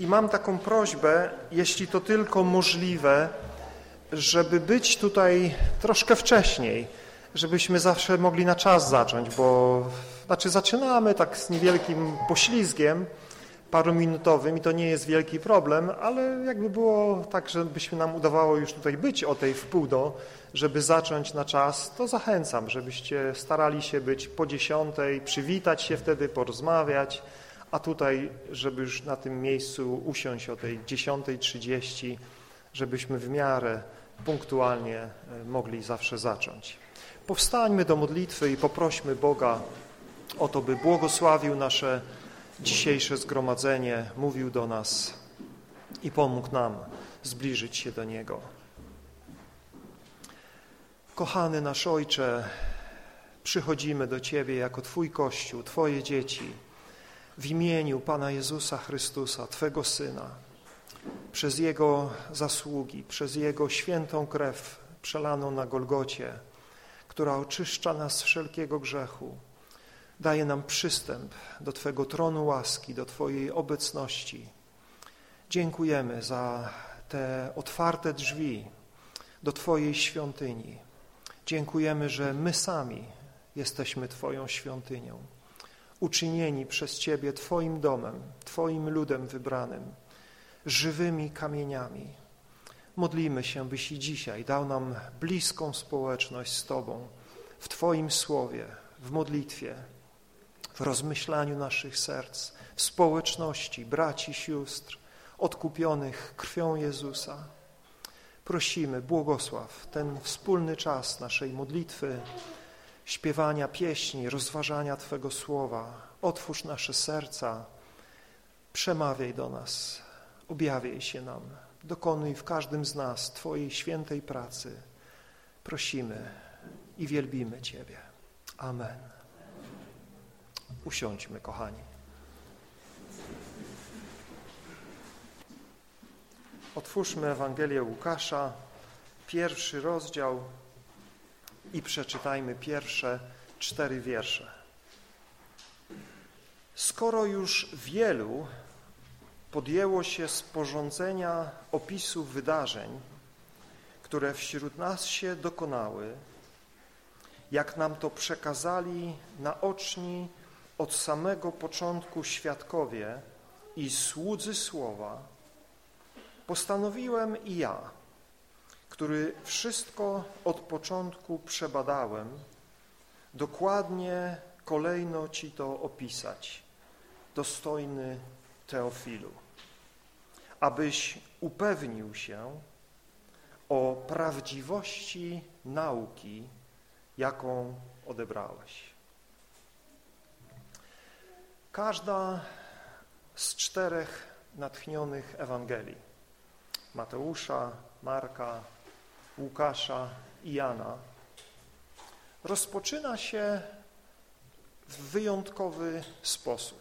I mam taką prośbę, jeśli to tylko możliwe, żeby być tutaj troszkę wcześniej, żebyśmy zawsze mogli na czas zacząć, bo znaczy zaczynamy tak z niewielkim poślizgiem paruminutowym i to nie jest wielki problem, ale jakby było tak, żebyśmy nam udawało już tutaj być o tej wpół do, żeby zacząć na czas, to zachęcam, żebyście starali się być po dziesiątej, przywitać się wtedy, porozmawiać, a tutaj, żeby już na tym miejscu usiąść o tej dziesiątej trzydzieści, żebyśmy w miarę punktualnie e, mogli zawsze zacząć. Powstańmy do modlitwy i poprośmy Boga o to, by błogosławił nasze dzisiejsze zgromadzenie, mówił do nas i pomógł nam zbliżyć się do Niego. Kochany nasz Ojcze, przychodzimy do Ciebie jako Twój Kościół, Twoje dzieci, w imieniu Pana Jezusa Chrystusa, Twego Syna, przez Jego zasługi, przez Jego świętą krew przelaną na Golgocie, która oczyszcza nas z wszelkiego grzechu, daje nam przystęp do Twego tronu łaski, do Twojej obecności. Dziękujemy za te otwarte drzwi do Twojej świątyni. Dziękujemy, że my sami jesteśmy Twoją świątynią, uczynieni przez Ciebie Twoim domem, Twoim ludem wybranym, żywymi kamieniami. Modlimy się, byś i dzisiaj dał nam bliską społeczność z Tobą, w Twoim słowie, w modlitwie, w rozmyślaniu naszych serc, w społeczności braci, sióstr, odkupionych krwią Jezusa. Prosimy, błogosław ten wspólny czas naszej modlitwy, śpiewania pieśni, rozważania Twego słowa. Otwórz nasze serca, przemawiaj do nas, objawiaj się nam, dokonuj w każdym z nas Twojej świętej pracy. Prosimy i wielbimy Ciebie. Amen. Usiądźmy, kochani. Otwórzmy Ewangelię Łukasza, pierwszy rozdział i przeczytajmy pierwsze cztery wiersze. Skoro już wielu podjęło się sporządzenia opisu wydarzeń, które wśród nas się dokonały, jak nam to przekazali naoczni od samego początku świadkowie i słudzy słowa, postanowiłem i ja, który wszystko od początku przebadałem, dokładnie kolejno Ci to opisać, dostojny Teofilu, abyś upewnił się o prawdziwości nauki, jaką odebrałeś. Każda z czterech natchnionych Ewangelii, Mateusza, Marka, Łukasza i Jana, rozpoczyna się w wyjątkowy sposób.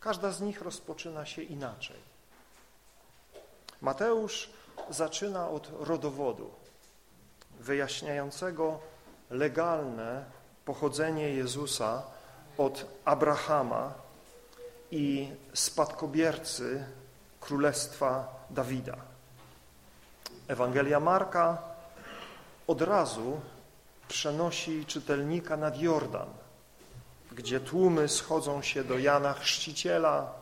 Każda z nich rozpoczyna się inaczej. Mateusz zaczyna od rodowodu, wyjaśniającego legalne pochodzenie Jezusa od Abrahama i spadkobiercy Królestwa Dawida. Ewangelia Marka od razu przenosi czytelnika nad Jordan, gdzie tłumy schodzą się do Jana Chrzciciela,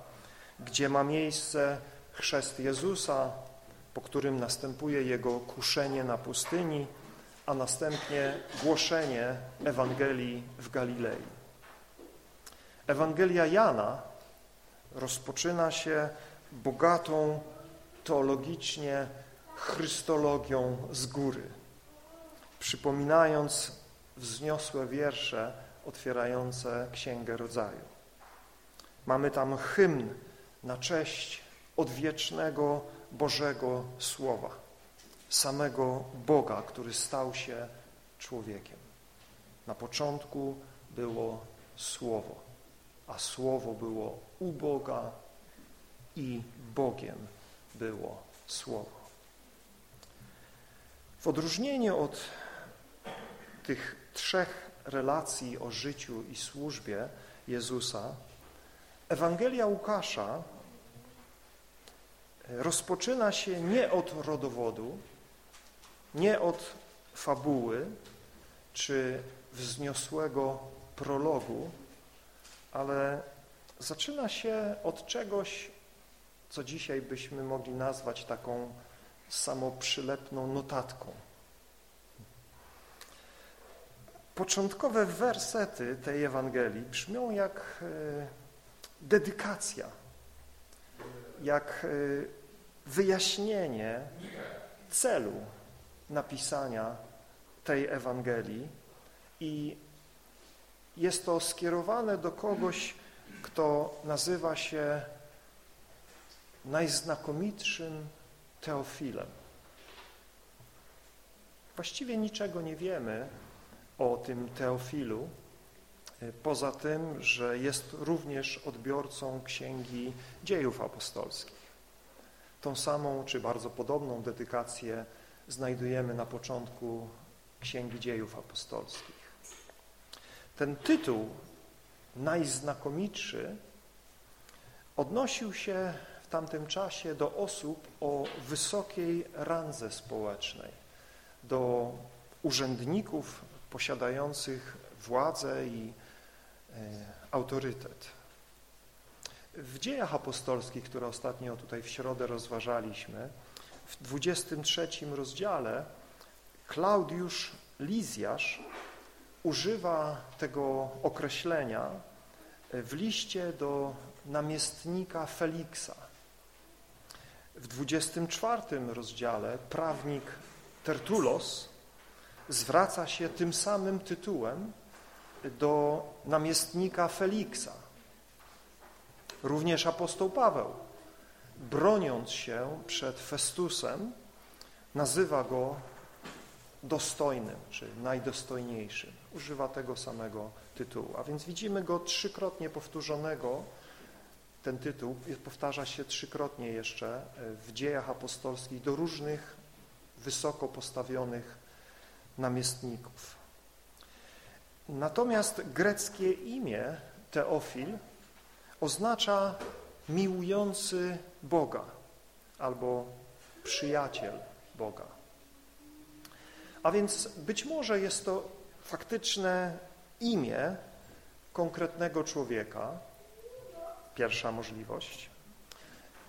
gdzie ma miejsce chrzest Jezusa, po którym następuje jego kuszenie na pustyni, a następnie głoszenie Ewangelii w Galilei. Ewangelia Jana rozpoczyna się bogatą teologicznie chrystologią z góry, przypominając wzniosłe wiersze otwierające Księgę Rodzaju. Mamy tam hymn na cześć odwiecznego Bożego Słowa, samego Boga, który stał się człowiekiem. Na początku było Słowo a Słowo było u Boga i Bogiem było Słowo. W odróżnieniu od tych trzech relacji o życiu i służbie Jezusa, Ewangelia Łukasza rozpoczyna się nie od rodowodu, nie od fabuły czy wzniosłego prologu, ale zaczyna się od czegoś, co dzisiaj byśmy mogli nazwać taką samoprzylepną notatką. Początkowe wersety tej Ewangelii brzmią jak e, dedykacja, jak e, wyjaśnienie celu napisania tej Ewangelii i jest to skierowane do kogoś, kto nazywa się najznakomitszym Teofilem. Właściwie niczego nie wiemy o tym Teofilu, e, poza tym, że jest również odbiorcą Księgi Dziejów Apostolskich. Tą samą, czy bardzo podobną dedykację znajdujemy na początku Księgi Dziejów Apostolskich. Ten tytuł najznakomitszy odnosił się tamtym czasie do osób o wysokiej randze społecznej, do urzędników posiadających władzę i e, autorytet. W dziejach apostolskich, które ostatnio tutaj w środę rozważaliśmy, w 23 rozdziale Klaudiusz Lizjasz używa tego określenia w liście do namiestnika Feliksa. W 24 rozdziale prawnik Tertulos zwraca się tym samym tytułem do namiestnika Feliksa. Również apostoł Paweł, broniąc się przed Festusem, nazywa go dostojnym, czy najdostojniejszym. Używa tego samego tytułu. A więc widzimy go trzykrotnie powtórzonego. Ten tytuł powtarza się trzykrotnie jeszcze w dziejach apostolskich do różnych wysoko postawionych namiestników. Natomiast greckie imię Teofil oznacza miłujący Boga albo przyjaciel Boga. A więc być może jest to faktyczne imię konkretnego człowieka, pierwsza możliwość.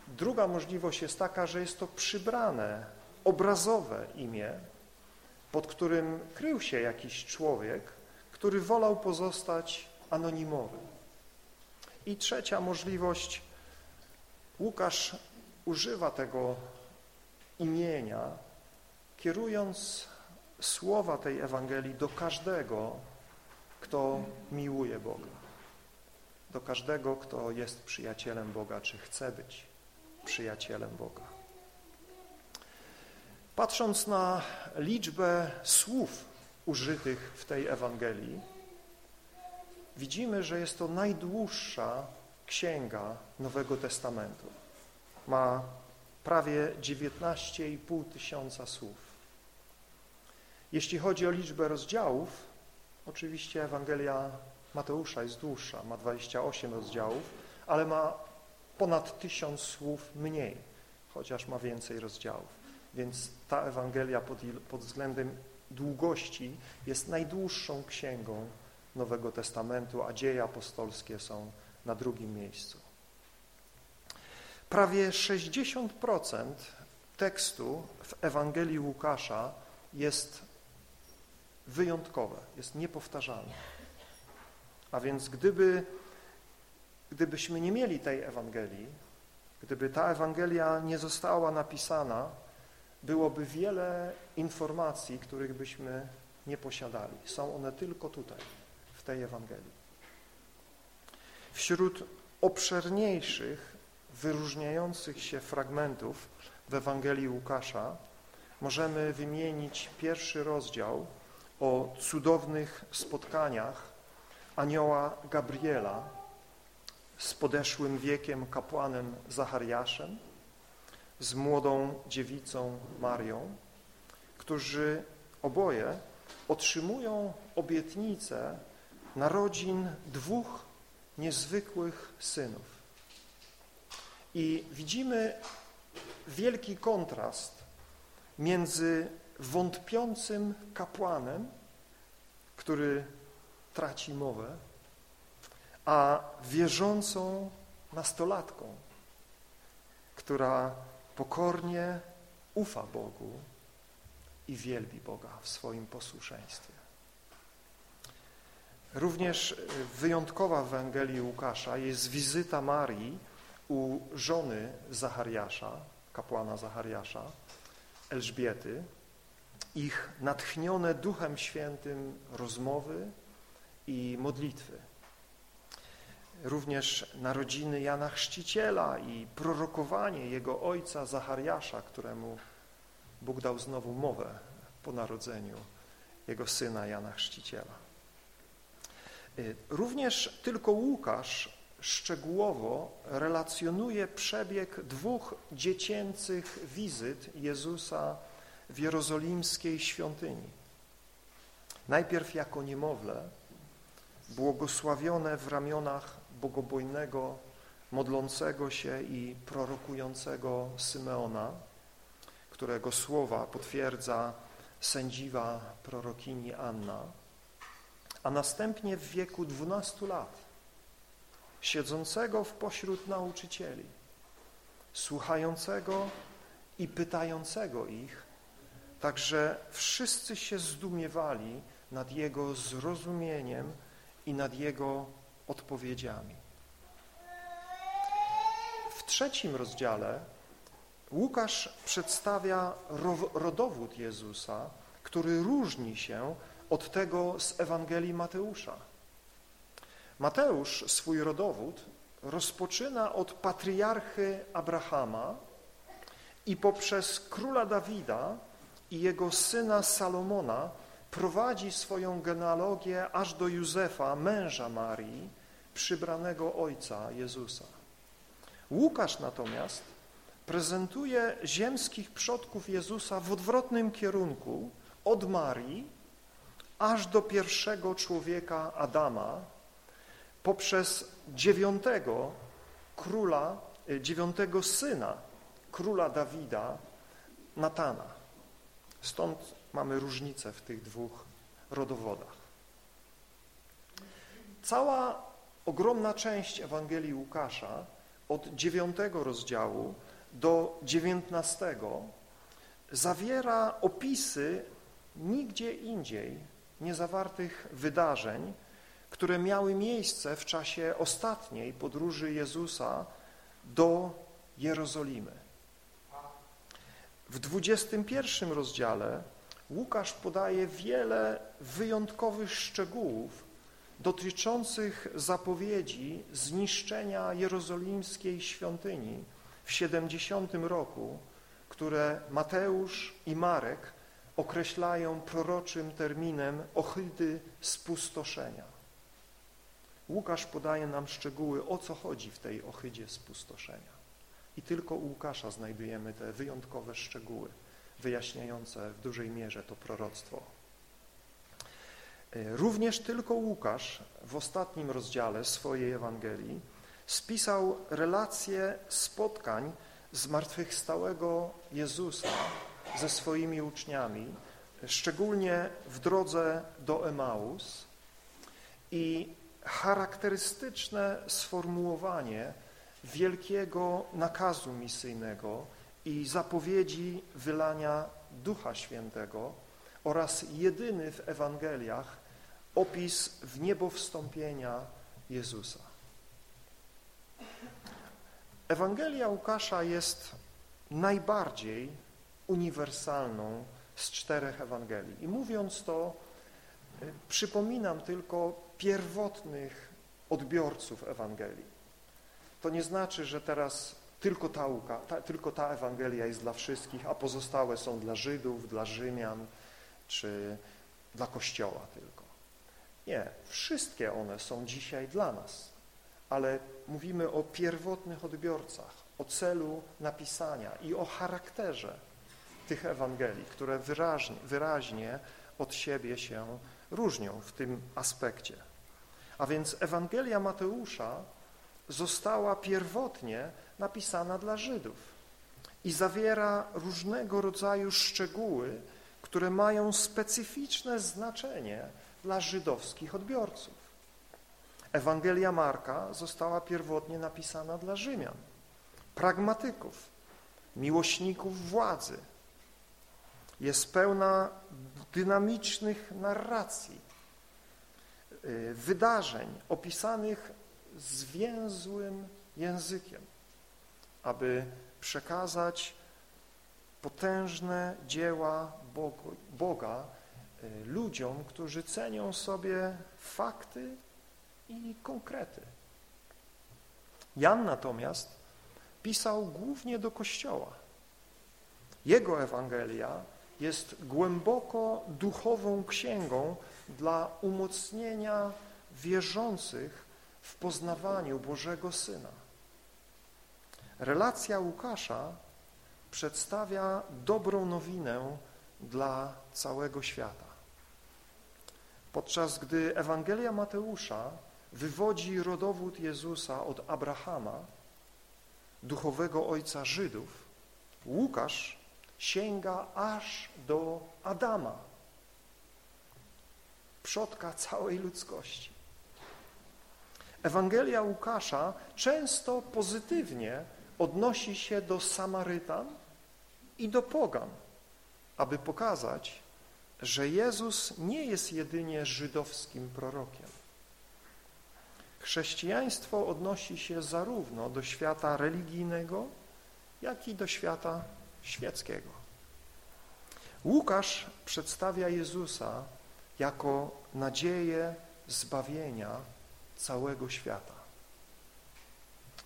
Druga możliwość jest taka, że jest to przybrane, obrazowe imię, pod którym krył się jakiś człowiek, który wolał pozostać anonimowy. I trzecia możliwość, Łukasz używa tego imienia, kierując słowa tej Ewangelii do każdego, kto miłuje Boga, do każdego, kto jest przyjacielem Boga, czy chce być przyjacielem Boga. Patrząc na liczbę słów użytych w tej Ewangelii, widzimy, że jest to najdłuższa księga Nowego Testamentu. Ma prawie 19,5 tysiąca słów. Jeśli chodzi o liczbę rozdziałów, oczywiście Ewangelia Mateusza jest dłuższa, ma 28 rozdziałów, ale ma ponad tysiąc słów mniej, chociaż ma więcej rozdziałów. Więc ta Ewangelia pod, pod względem długości jest najdłuższą księgą Nowego Testamentu, a dzieje apostolskie są na drugim miejscu. Prawie 60% tekstu w Ewangelii Łukasza jest wyjątkowe, jest niepowtarzalne. A więc gdyby, gdybyśmy nie mieli tej Ewangelii, gdyby ta Ewangelia nie została napisana, byłoby wiele informacji, których byśmy nie posiadali. Są one tylko tutaj, w tej Ewangelii. Wśród obszerniejszych, wyróżniających się fragmentów w Ewangelii Łukasza możemy wymienić pierwszy rozdział o cudownych spotkaniach anioła Gabriela z podeszłym wiekiem kapłanem Zachariaszem, z młodą dziewicą Marią, którzy oboje otrzymują obietnicę narodzin dwóch niezwykłych synów. I widzimy wielki kontrast między wątpiącym kapłanem, który traci mowę, a wierzącą nastolatką, która pokornie ufa Bogu i wielbi Boga w swoim posłuszeństwie. Również wyjątkowa w Ewangelii Łukasza jest wizyta Marii u żony Zachariasza, kapłana Zachariasza, Elżbiety, ich natchnione Duchem Świętym rozmowy i modlitwy. Również narodziny Jana Chrzciciela i prorokowanie jego ojca Zachariasza, któremu Bóg dał znowu mowę po narodzeniu jego syna Jana Chrzciciela. Również tylko Łukasz szczegółowo relacjonuje przebieg dwóch dziecięcych wizyt Jezusa w jerozolimskiej świątyni. Najpierw jako niemowlę, błogosławione w ramionach bogobojnego, modlącego się i prorokującego Symeona, którego słowa potwierdza sędziwa prorokini Anna, a następnie w wieku 12 lat, siedzącego w pośród nauczycieli, słuchającego i pytającego ich, także wszyscy się zdumiewali nad Jego zrozumieniem i nad Jego odpowiedziami. W trzecim rozdziale Łukasz przedstawia rodowód Jezusa, który różni się od tego z Ewangelii Mateusza. Mateusz swój rodowód rozpoczyna od patriarchy Abrahama i poprzez króla Dawida i jego syna Salomona prowadzi swoją genealogię aż do Józefa, męża Marii, przybranego ojca Jezusa. Łukasz natomiast prezentuje ziemskich przodków Jezusa w odwrotnym kierunku od Marii aż do pierwszego człowieka Adama poprzez dziewiątego króla, e, dziewiątego syna króla Dawida, Natana. Stąd mamy różnicę w tych dwóch rodowodach. Cała ogromna część Ewangelii Łukasza od dziewiątego rozdziału do dziewiętnastego zawiera opisy nigdzie indziej niezawartych wydarzeń, które miały miejsce w czasie ostatniej podróży Jezusa do Jerozolimy. W 21 rozdziale Łukasz podaje wiele wyjątkowych szczegółów dotyczących zapowiedzi zniszczenia jerozolimskiej świątyni w 70 roku, które Mateusz i Marek określają proroczym terminem ohydy spustoszenia. Łukasz podaje nam szczegóły, o co chodzi w tej ohydzie spustoszenia. I tylko u Łukasza znajdujemy te wyjątkowe szczegóły wyjaśniające w dużej mierze to proroctwo. E, również tylko Łukasz w ostatnim rozdziale swojej Ewangelii spisał relacje spotkań zmartwychwstałego Jezusa ze swoimi uczniami, szczególnie w drodze do Emaus i charakterystyczne sformułowanie wielkiego nakazu misyjnego i zapowiedzi wylania Ducha Świętego oraz jedyny w Ewangeliach opis w niebo wstąpienia Jezusa. Ewangelia Łukasza jest najbardziej uniwersalną z czterech Ewangelii. I mówiąc to, y, przypominam tylko pierwotnych odbiorców Ewangelii. To nie znaczy, że teraz tylko ta, ta, tylko ta Ewangelia jest dla wszystkich, a pozostałe są dla Żydów, dla Rzymian czy dla Kościoła tylko. Nie, wszystkie one są dzisiaj dla nas, ale mówimy o pierwotnych odbiorcach, o celu napisania i o charakterze tych Ewangelii, które wyraźnie, wyraźnie od siebie się różnią w tym aspekcie. A więc Ewangelia Mateusza została pierwotnie napisana dla Żydów i zawiera różnego rodzaju szczegóły, które mają specyficzne znaczenie dla żydowskich odbiorców. Ewangelia Marka została pierwotnie napisana dla Rzymian, pragmatyków, miłośników władzy. Jest pełna dynamicznych narracji, y, wydarzeń opisanych zwięzłym językiem, aby przekazać potężne dzieła Boga y, ludziom, którzy cenią sobie fakty i konkrety. Jan natomiast pisał głównie do Kościoła. Jego Ewangelia jest głęboko duchową księgą dla umocnienia wierzących w poznawaniu Bożego Syna. Relacja Łukasza przedstawia dobrą nowinę dla całego świata. Podczas gdy Ewangelia Mateusza wywodzi rodowód Jezusa od Abrahama, duchowego ojca Żydów, Łukasz sięga aż do Adama, przodka całej ludzkości. Ewangelia Łukasza często pozytywnie odnosi się do Samarytan i do pogan, aby pokazać, że Jezus nie jest jedynie żydowskim prorokiem. Chrześcijaństwo odnosi się zarówno do świata religijnego, jak i do świata świeckiego. Łukasz przedstawia Jezusa jako nadzieję zbawienia całego świata.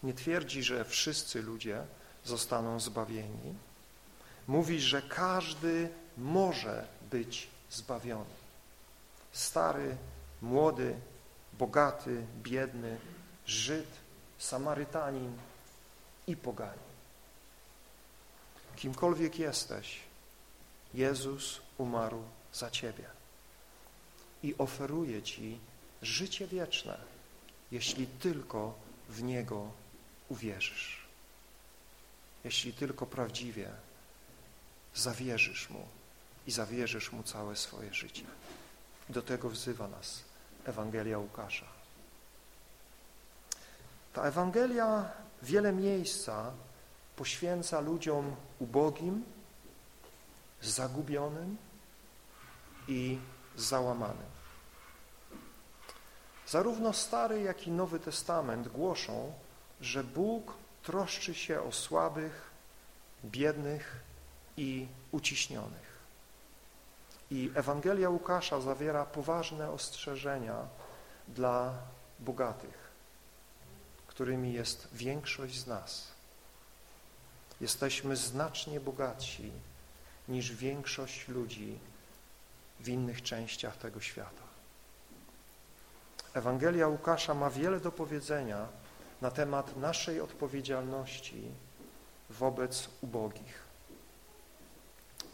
Nie twierdzi, że wszyscy ludzie zostaną zbawieni. Mówi, że każdy może być zbawiony. Stary, młody, bogaty, biedny, Żyd, Samarytanin i poganin. Kimkolwiek jesteś, Jezus umarł za Ciebie i oferuje Ci życie wieczne, jeśli tylko w Niego uwierzysz. Jeśli tylko prawdziwie zawierzysz Mu i zawierzysz Mu całe swoje życie. Do tego wzywa nas Ewangelia Łukasza. Ta Ewangelia wiele miejsca poświęca ludziom ubogim, zagubionym i załamanym. Zarówno Stary, jak i Nowy Testament głoszą, że Bóg troszczy się o słabych, biednych i uciśnionych. I Ewangelia Łukasza zawiera poważne ostrzeżenia dla bogatych, którymi jest większość z nas. Jesteśmy znacznie bogatsi niż większość ludzi w innych częściach tego świata. Ewangelia Łukasza ma wiele do powiedzenia na temat naszej odpowiedzialności wobec ubogich.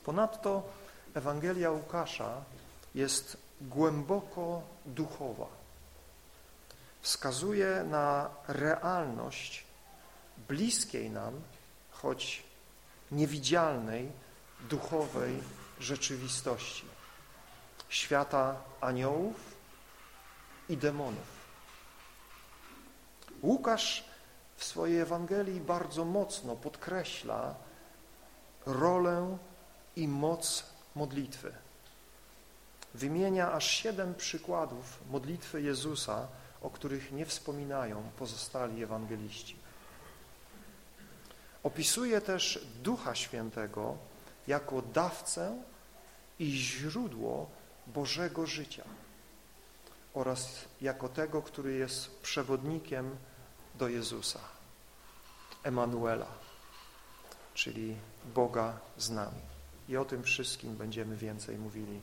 Ponadto Ewangelia Łukasza jest głęboko duchowa. Wskazuje na realność bliskiej nam, choć niewidzialnej, duchowej rzeczywistości. Świata aniołów i demonów. Łukasz w swojej Ewangelii bardzo mocno podkreśla rolę i moc modlitwy. Wymienia aż siedem przykładów modlitwy Jezusa, o których nie wspominają pozostali ewangeliści. Opisuje też Ducha Świętego jako dawcę i źródło Bożego życia oraz jako tego, który jest przewodnikiem do Jezusa, Emanuela, czyli Boga z nami. I o tym wszystkim będziemy więcej mówili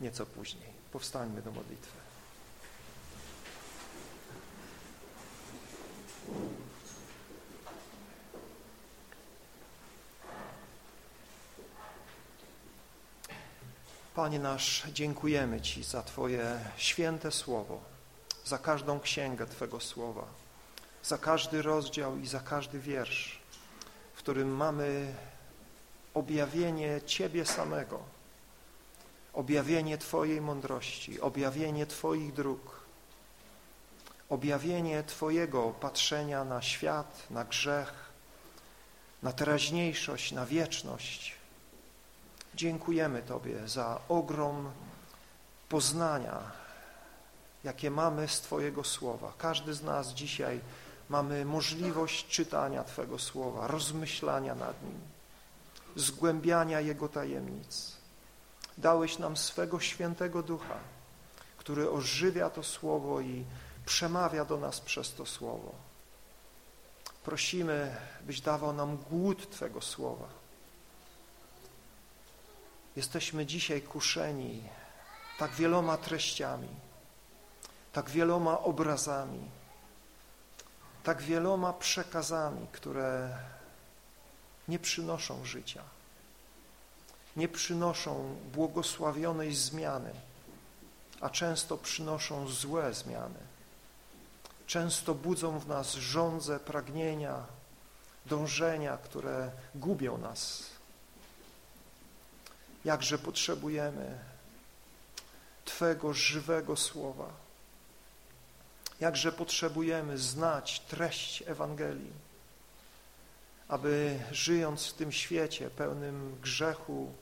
nieco później. Powstańmy do modlitwy. Panie nasz, dziękujemy Ci za Twoje święte Słowo, za każdą księgę Twego Słowa, za każdy rozdział i za każdy wiersz, którym mamy objawienie Ciebie samego, objawienie Twojej mądrości, objawienie Twoich dróg, objawienie Twojego patrzenia na świat, na grzech, na teraźniejszość, na wieczność. Dziękujemy Tobie za ogrom poznania, jakie mamy z Twojego Słowa. Każdy z nas dzisiaj mamy możliwość czytania Twego Słowa, rozmyślania nad nim, zgłębiania Jego tajemnic. Dałeś nam swego świętego ducha, który ożywia to Słowo i przemawia do nas przez to Słowo. Prosimy, byś dawał nam głód Twego Słowa. Jesteśmy dzisiaj kuszeni tak wieloma treściami, tak wieloma obrazami, tak wieloma przekazami, które nie przynoszą życia, nie przynoszą błogosławionej zmiany, a często przynoszą złe zmiany. Często budzą w nas żądze, pragnienia, dążenia, które gubią nas. Jakże potrzebujemy Twego żywego słowa. Jakże potrzebujemy znać treść Ewangelii, aby żyjąc w tym świecie pełnym grzechu,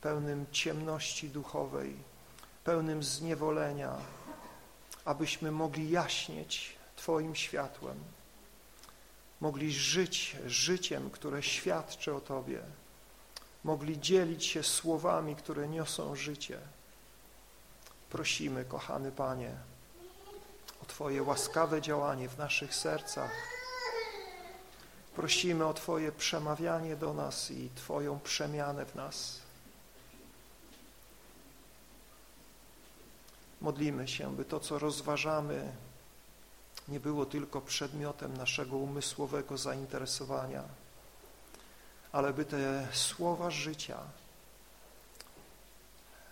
pełnym ciemności duchowej, pełnym zniewolenia, abyśmy mogli jaśnieć Twoim światłem, mogli żyć życiem, które świadczy o Tobie, mogli dzielić się słowami, które niosą życie. Prosimy, kochany Panie, o Twoje łaskawe działanie w naszych sercach. Prosimy o Twoje przemawianie do nas i Twoją przemianę w nas. Modlimy się, by to, co rozważamy, nie było tylko przedmiotem naszego umysłowego zainteresowania, ale by te słowa życia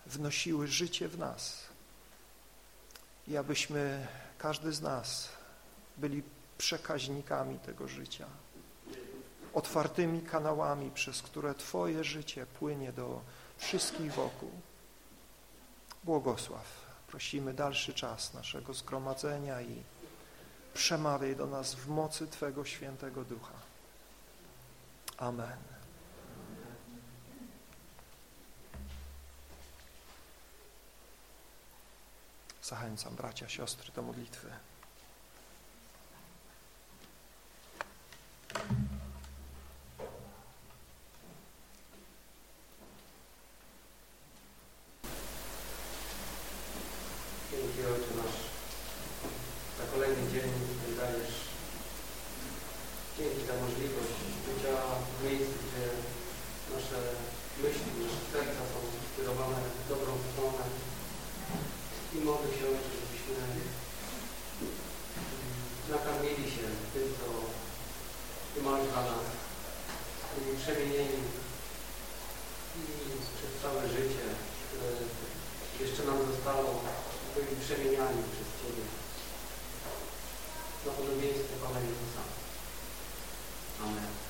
wnosiły życie w nas i abyśmy, każdy z nas, byli przekaźnikami tego życia, otwartymi kanałami, przez które Twoje życie płynie do wszystkich wokół. Błogosław. Prosimy dalszy czas naszego zgromadzenia i przemawiaj do nas w mocy Twego świętego ducha. Amen. Zachęcam bracia, siostry do modlitwy. Dzięki Ojcze nasz za kolejny dzień. przemienieni i przez całe życie, które jeszcze nam zostało, byli przemieniani przez Ciebie na podobieństwo Pana Jezusa. Amen.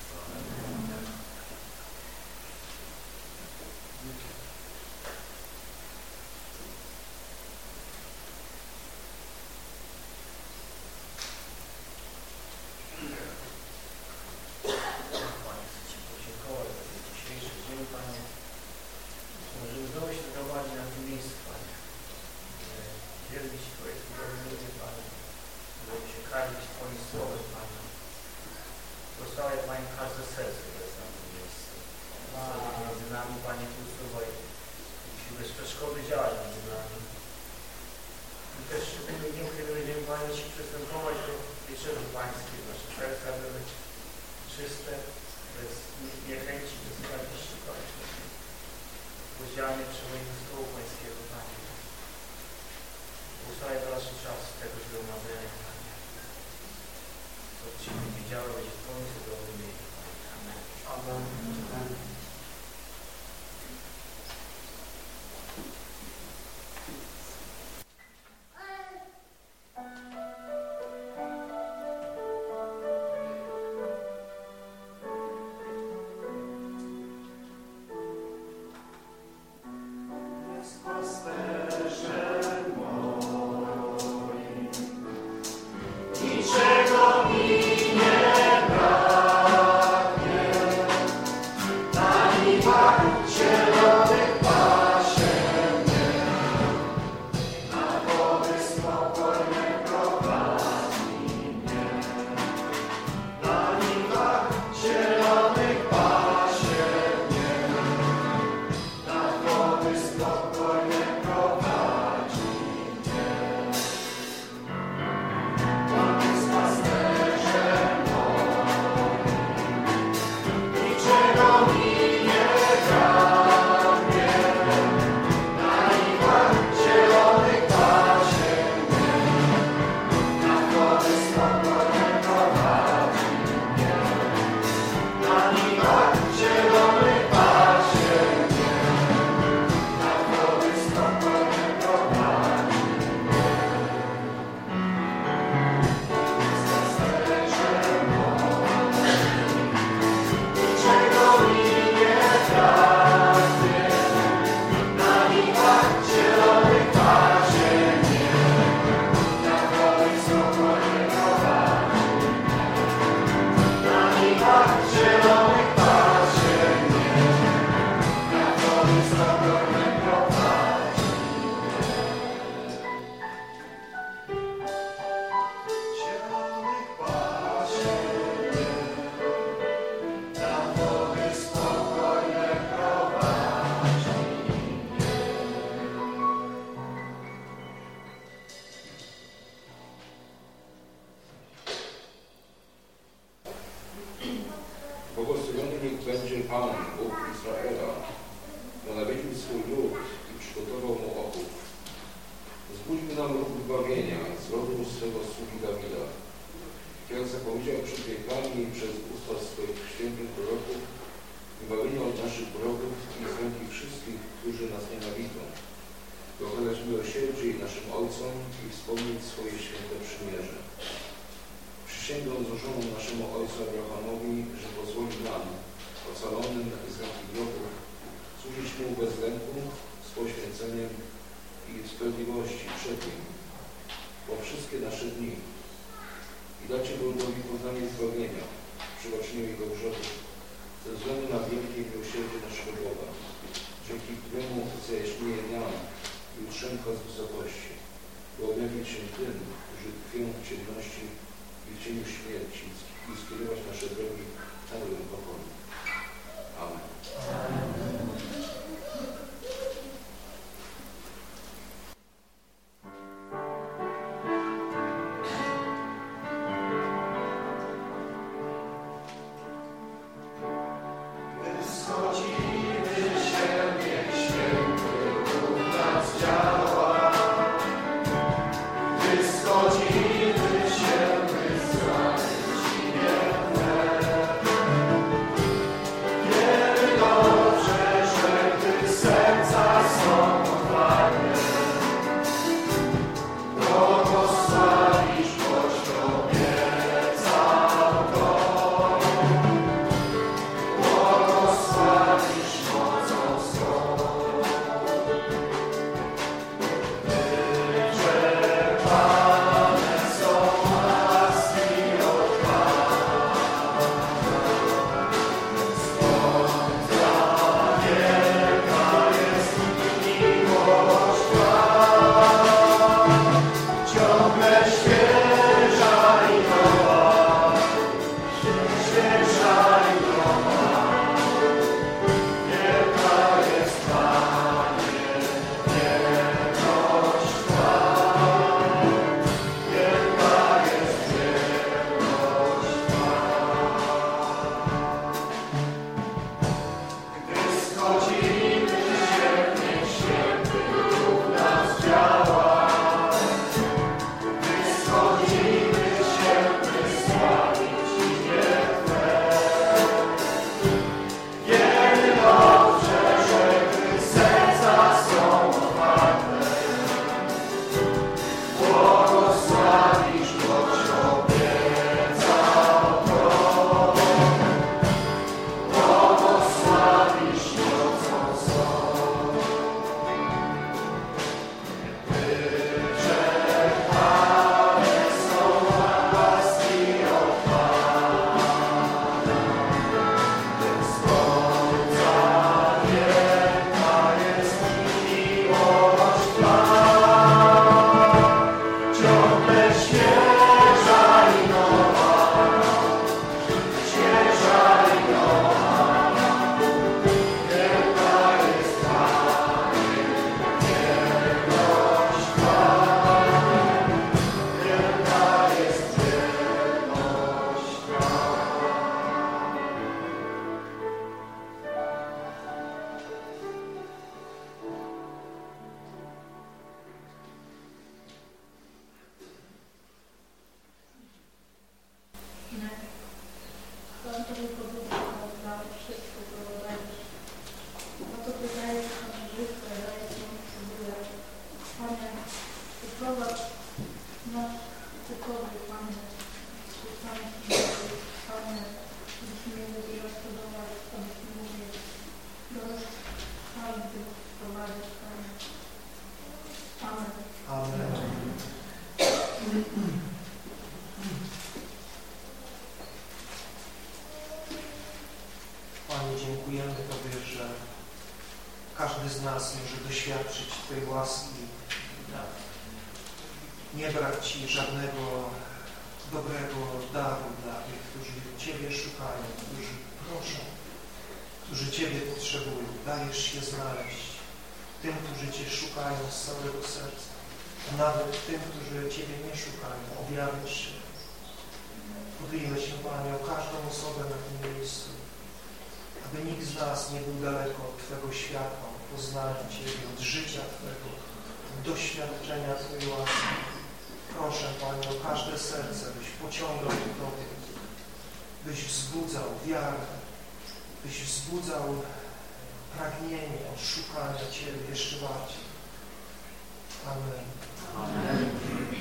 powinniśmy przystępować do wieczerzy pańskiej. Nasze serca by być czyste, bez niechęci, bez zawiści, Panie. W udziale stołu pańskiego, Panie. Ustaje dalszy czas tego źle omawiania, Panie. To Ci widziałem, będzie w końcu do Amen. Amen. Amen. miejscowości, by objawić się tym, którzy tkwią w ciemności i w cieniu śmierci i skierować nasze drogi całym pokoju. Amen. Amen. się znaleźć. Tym, którzy Cię szukają z całego serca, a nawet tym, którzy Ciebie nie szukają, objawiasz się. Modlimy się, Panie, o każdą osobę na tym miejscu, aby nikt z nas nie był daleko od Twojego światła, od poznania Ciebie, od życia Twojego, od doświadczenia Twojej łaski. Proszę, Panie, o każde serce, byś pociągał do Tobie, byś wzbudzał wiarę, byś wzbudzał pragnienie szukania Ciebie jeszcze bardziej. Amen. Amen.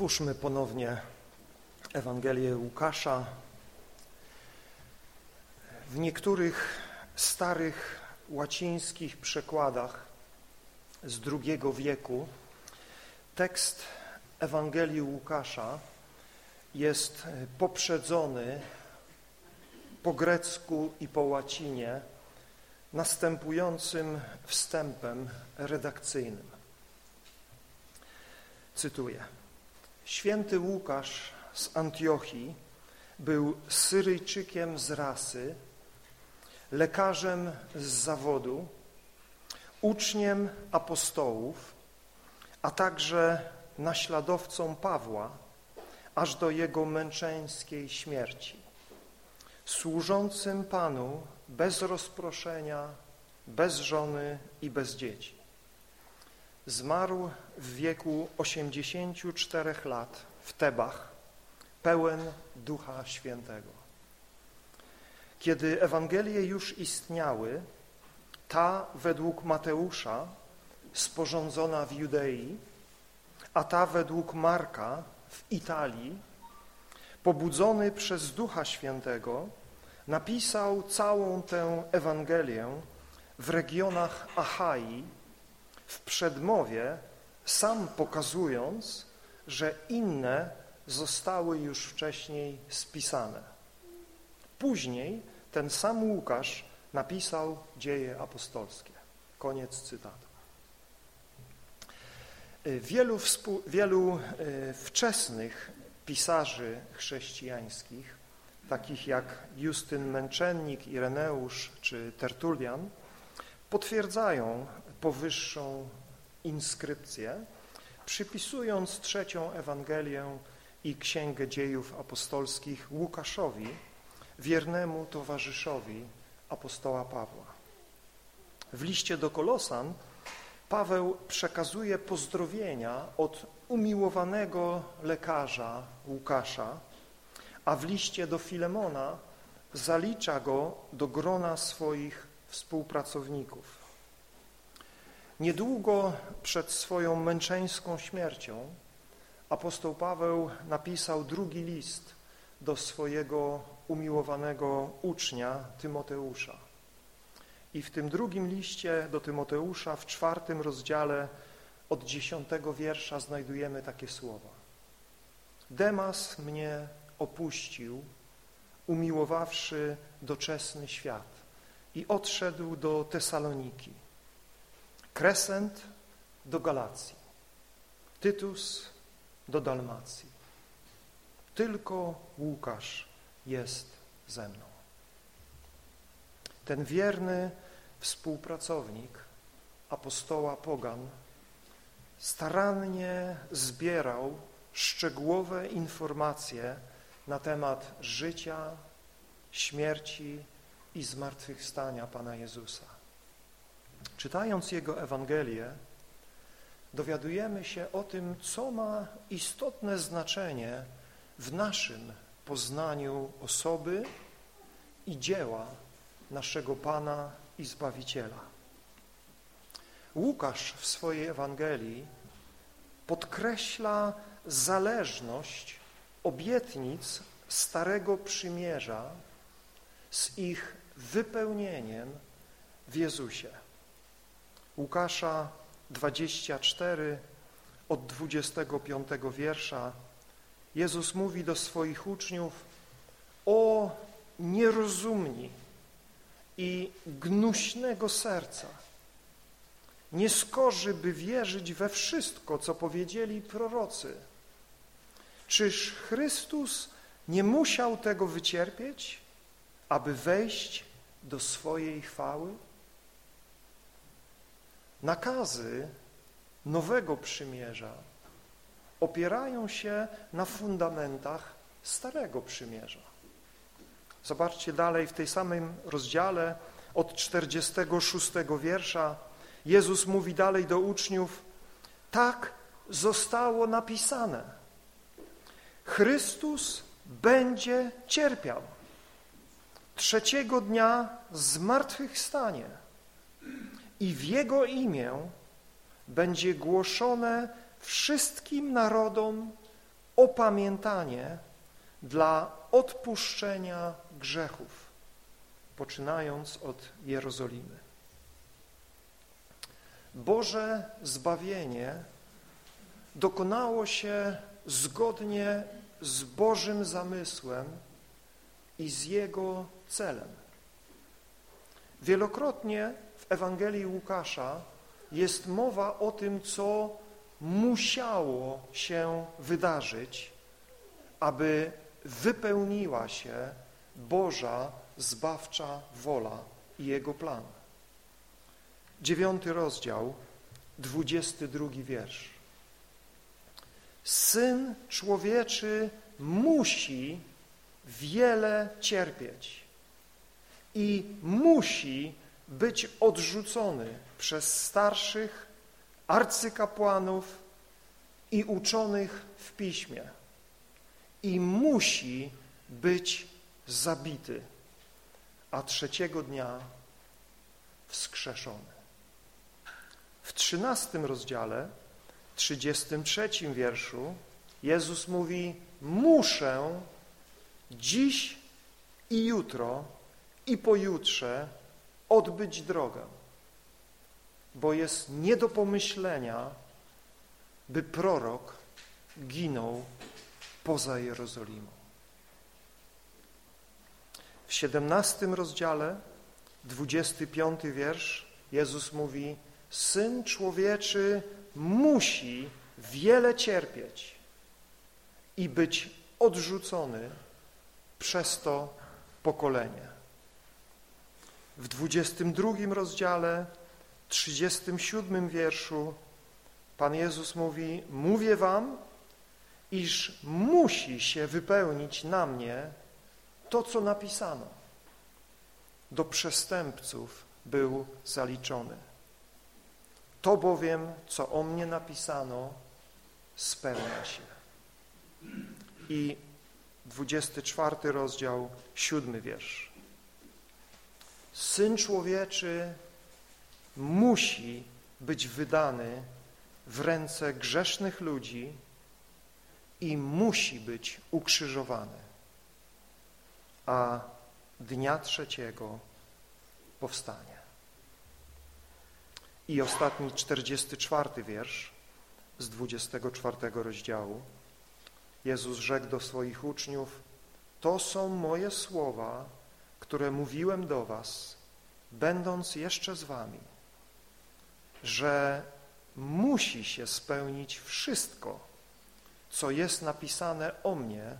Otwórzmy ponownie Ewangelię Łukasza. W niektórych starych łacińskich przekładach z II wieku tekst Ewangelii Łukasza jest poprzedzony po grecku i po łacinie następującym wstępem redakcyjnym. Cytuję. Święty Łukasz z Antiochii był Syryjczykiem z rasy, lekarzem z zawodu, uczniem apostołów, a także naśladowcą Pawła aż do jego męczeńskiej śmierci, służącym Panu bez rozproszenia, bez żony i bez dzieci. Zmarł w wieku 84 lat w Tebach, pełen Ducha Świętego. Kiedy Ewangelie już istniały, ta według Mateusza sporządzona w Judei, a ta według Marka w Italii, pobudzony przez Ducha Świętego, napisał całą tę Ewangelię w regionach Achai, w przedmowie, sam pokazując, że inne zostały już wcześniej spisane. Później ten sam Łukasz napisał dzieje apostolskie. Koniec cytatu. Wielu, wielu e, wczesnych pisarzy chrześcijańskich, takich jak Justyn Męczennik, Ireneusz czy Tertulian, potwierdzają powyższą inskrypcję, przypisując trzecią Ewangelię i Księgę Dziejów Apostolskich Łukaszowi, wiernemu towarzyszowi apostoła Pawła. W liście do Kolosan Paweł przekazuje pozdrowienia od umiłowanego lekarza Łukasza, a w liście do Filemona zalicza go do grona swoich współpracowników. Niedługo przed swoją męczeńską śmiercią apostoł Paweł napisał drugi list do swojego umiłowanego ucznia Tymoteusza. I w tym drugim liście do Tymoteusza w czwartym rozdziale od dziesiątego wiersza znajdujemy takie słowa. Demas mnie opuścił, umiłowawszy doczesny świat i odszedł do Tesaloniki. Kresent do Galacji, Tytus do Dalmacji. Tylko Łukasz jest ze mną. Ten wierny współpracownik apostoła Pogan starannie zbierał szczegółowe informacje na temat życia, śmierci i zmartwychwstania Pana Jezusa. Czytając Jego Ewangelię, dowiadujemy się o tym, co ma istotne znaczenie w naszym poznaniu osoby i dzieła naszego Pana i Zbawiciela. Łukasz w swojej Ewangelii podkreśla zależność obietnic Starego Przymierza z ich wypełnieniem w Jezusie. Łukasza 24 od 25 wiersza Jezus mówi do swoich uczniów o nierozumni i gnuśnego serca. Nie skorzy, by wierzyć we wszystko, co powiedzieli prorocy. Czyż Chrystus nie musiał tego wycierpieć, aby wejść do swojej chwały? Nakazy nowego przymierza opierają się na fundamentach Starego Przymierza. Zobaczcie dalej w tej samym rozdziale od 46 wiersza. Jezus mówi dalej do uczniów tak zostało napisane. Chrystus będzie cierpiał. Trzeciego dnia zmartwychwstanie i w Jego imię będzie głoszone wszystkim narodom opamiętanie dla odpuszczenia grzechów, poczynając od Jerozolimy. Boże zbawienie dokonało się zgodnie z Bożym zamysłem i z Jego celem. Wielokrotnie Ewangelii Łukasza jest mowa o tym, co musiało się wydarzyć, aby wypełniła się Boża zbawcza wola i Jego plan. Dziewiąty rozdział, dwudziesty drugi wiersz. Syn człowieczy musi wiele cierpieć i musi być odrzucony przez starszych, arcykapłanów i uczonych w piśmie i musi być zabity, a trzeciego dnia wskrzeszony. W trzynastym rozdziale, trzydziestym trzecim wierszu Jezus mówi, muszę dziś i jutro i pojutrze odbyć drogę, bo jest nie do pomyślenia, by prorok ginął poza Jerozolimą. W 17 rozdziale, 25 wiersz, Jezus mówi, Syn człowieczy musi wiele cierpieć i być odrzucony przez to pokolenie. W 22 rozdziale, 37 wierszu Pan Jezus mówi, mówię wam, iż musi się wypełnić na mnie to, co napisano. Do przestępców był zaliczony. To bowiem, co o mnie napisano, spełnia się. I 24 rozdział, siódmy wiersz. Syn człowieczy musi być wydany w ręce grzesznych ludzi i musi być ukrzyżowany, a dnia trzeciego powstanie. I ostatni, 44 wiersz z 24 rozdziału. Jezus rzekł do swoich uczniów, to są moje słowa, które mówiłem do was, będąc jeszcze z wami, że musi się spełnić wszystko, co jest napisane o mnie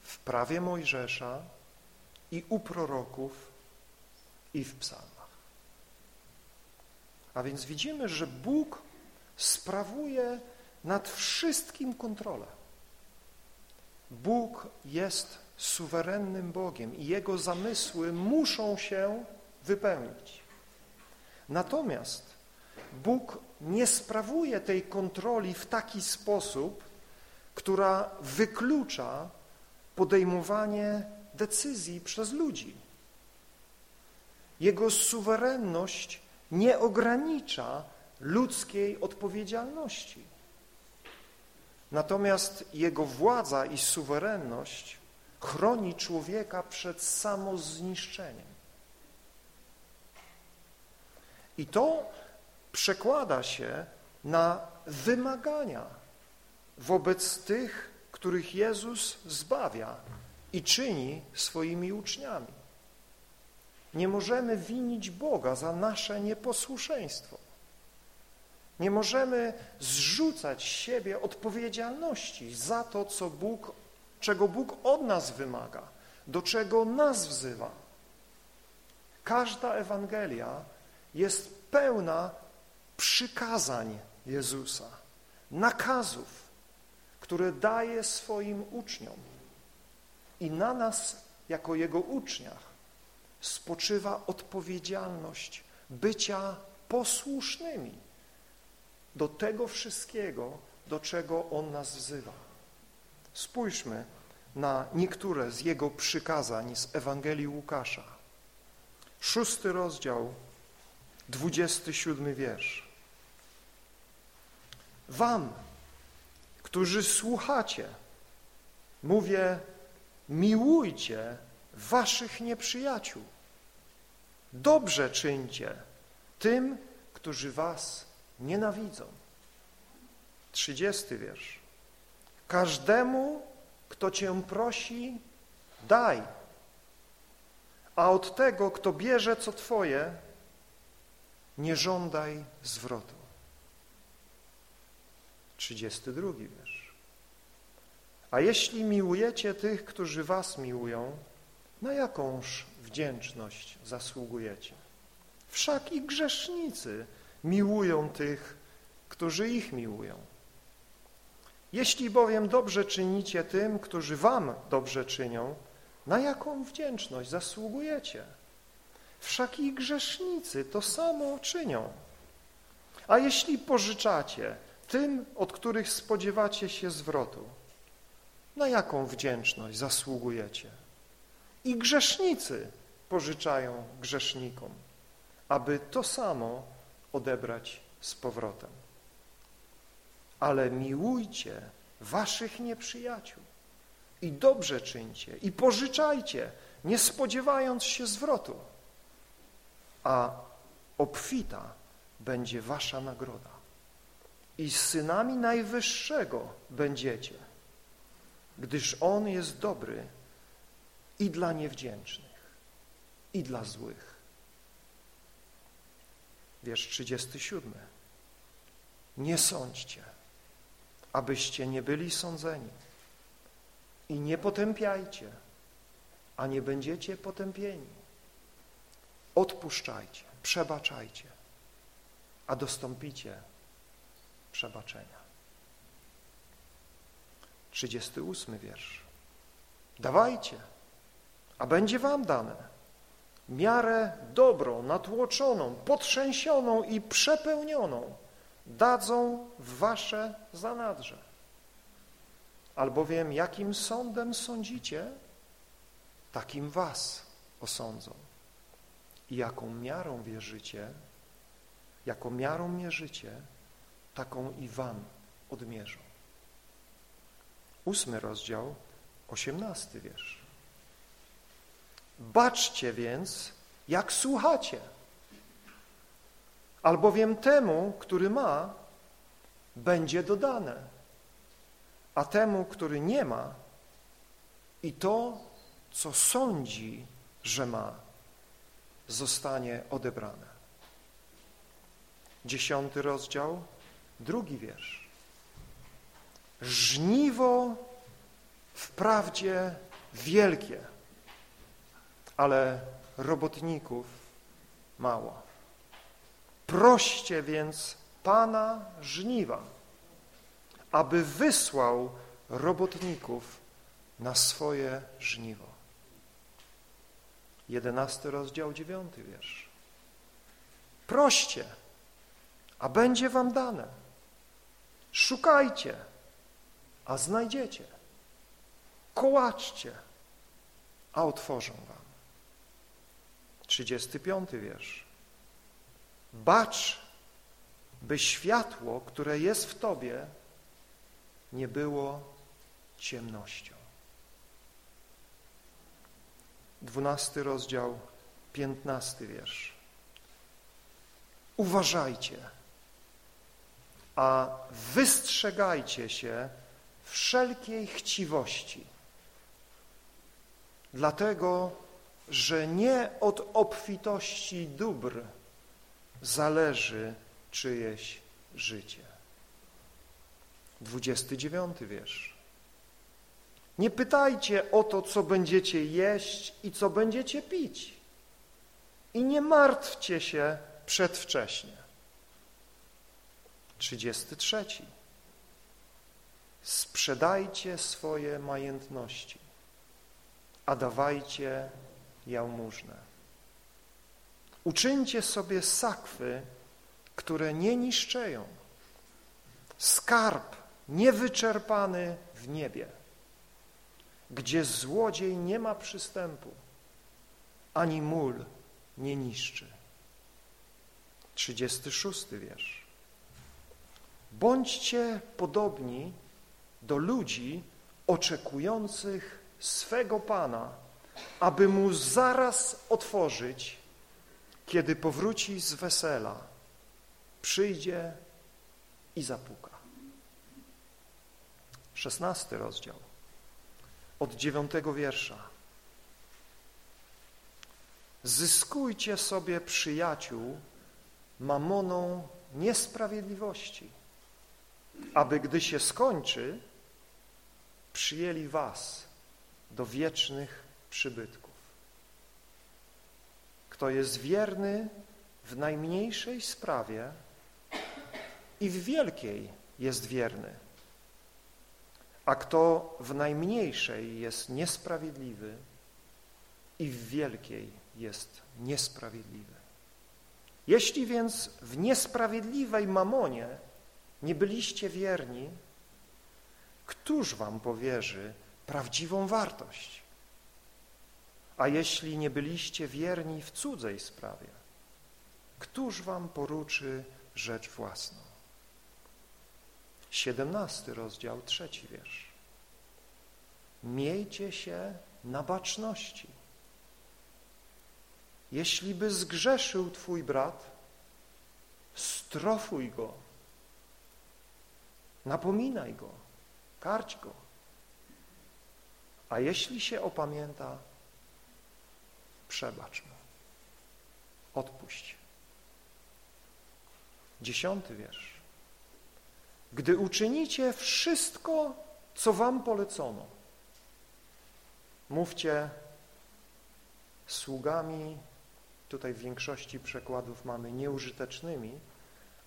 w prawie Mojżesza i u proroków i w psalmach. A więc widzimy, że Bóg sprawuje nad wszystkim kontrolę. Bóg jest suwerennym Bogiem i Jego zamysły muszą się wypełnić. Natomiast Bóg nie sprawuje tej kontroli w taki sposób, która wyklucza podejmowanie decyzji przez ludzi. Jego suwerenność nie ogranicza ludzkiej odpowiedzialności. Natomiast jego władza i suwerenność chroni człowieka przed samozniszczeniem. I to przekłada się na wymagania wobec tych, których Jezus zbawia i czyni swoimi uczniami. Nie możemy winić Boga za nasze nieposłuszeństwo. Nie możemy zrzucać z siebie odpowiedzialności za to, co Bóg, czego Bóg od nas wymaga, do czego nas wzywa. Każda Ewangelia jest pełna przykazań Jezusa, nakazów, które daje swoim uczniom. I na nas, jako Jego uczniach, spoczywa odpowiedzialność bycia posłusznymi do tego wszystkiego, do czego On nas wzywa. Spójrzmy na niektóre z Jego przykazań z Ewangelii Łukasza. Szósty rozdział, dwudziesty siódmy wiersz. Wam, którzy słuchacie, mówię, miłujcie waszych nieprzyjaciół. Dobrze czyńcie tym, którzy was nienawidzą. Trzydziesty wiersz. Każdemu, kto cię prosi, daj, a od tego, kto bierze co twoje, nie żądaj zwrotu. 32 wiersz. A jeśli miłujecie tych, którzy was miłują, na jakąż wdzięczność zasługujecie? Wszak i grzesznicy miłują tych, którzy ich miłują. Jeśli bowiem dobrze czynicie tym, którzy wam dobrze czynią, na jaką wdzięczność zasługujecie? Wszak i grzesznicy to samo czynią. A jeśli pożyczacie tym, od których spodziewacie się zwrotu, na jaką wdzięczność zasługujecie? I grzesznicy pożyczają grzesznikom, aby to samo odebrać z powrotem. Ale miłujcie waszych nieprzyjaciół i dobrze czyńcie i pożyczajcie, nie spodziewając się zwrotu, a obfita będzie wasza nagroda. I synami Najwyższego będziecie, gdyż On jest dobry i dla niewdzięcznych, i dla złych. Wiersz 37. Nie sądźcie, abyście nie byli sądzeni i nie potępiajcie, a nie będziecie potępieni. Odpuszczajcie, przebaczajcie, a dostąpicie przebaczenia. 38 wiersz. Dawajcie, a będzie wam dane miarę dobrą, natłoczoną, potrzęsioną i przepełnioną dadzą w wasze zanadrze. Albowiem jakim sądem sądzicie, takim was osądzą. I jaką miarą wierzycie, jaką miarą mierzycie, taką i wam odmierzą. Ósmy rozdział, osiemnasty wiersz. Baczcie więc, jak słuchacie, albowiem temu, który ma, będzie dodane, a temu, który nie ma, i to, co sądzi, że ma, zostanie odebrane. Dziesiąty rozdział, drugi wiersz. Żniwo wprawdzie wielkie, ale robotników mało. Proście więc Pana żniwa, aby wysłał robotników na swoje żniwo. Jedenasty rozdział, dziewiąty wiersz. Proście, a będzie wam dane. Szukajcie, a znajdziecie. Kołaczcie, a otworzą wam. 35 wiersz. Bacz, by światło, które jest w tobie, nie było ciemnością. 12 rozdział, 15 wiersz. Uważajcie, a wystrzegajcie się wszelkiej chciwości, dlatego, że nie od obfitości dóbr zależy czyjeś życie. 29 wiersz. Nie pytajcie o to, co będziecie jeść i co będziecie pić. I nie martwcie się przedwcześnie. 33. Sprzedajcie swoje majętności, a dawajcie jałmużnę. Uczyńcie sobie sakwy, które nie niszczeją, skarb niewyczerpany w niebie, gdzie złodziej nie ma przystępu, ani mól nie niszczy. 36 wiersz. Bądźcie podobni do ludzi oczekujących swego Pana, aby Mu zaraz otworzyć, kiedy powróci z wesela, przyjdzie i zapuka. Szesnasty rozdział, od dziewiątego wiersza. Zyskujcie sobie przyjaciół mamoną niesprawiedliwości, aby gdy się skończy, przyjęli was do wiecznych przybytków. Kto jest wierny w najmniejszej sprawie i w wielkiej jest wierny, a kto w najmniejszej jest niesprawiedliwy i w wielkiej jest niesprawiedliwy. Jeśli więc w niesprawiedliwej mamonie nie byliście wierni, któż wam powierzy prawdziwą wartość? A jeśli nie byliście wierni w cudzej sprawie, któż wam poruczy rzecz własną? Siedemnasty rozdział, trzeci wiersz. Miejcie się na baczności. Jeśli by zgrzeszył twój brat, strofuj go, napominaj go, karć go. A jeśli się opamięta, przebacz mu, odpuść. Dziesiąty wiersz. Gdy uczynicie wszystko, co wam polecono, mówcie sługami, tutaj w większości przekładów mamy nieużytecznymi,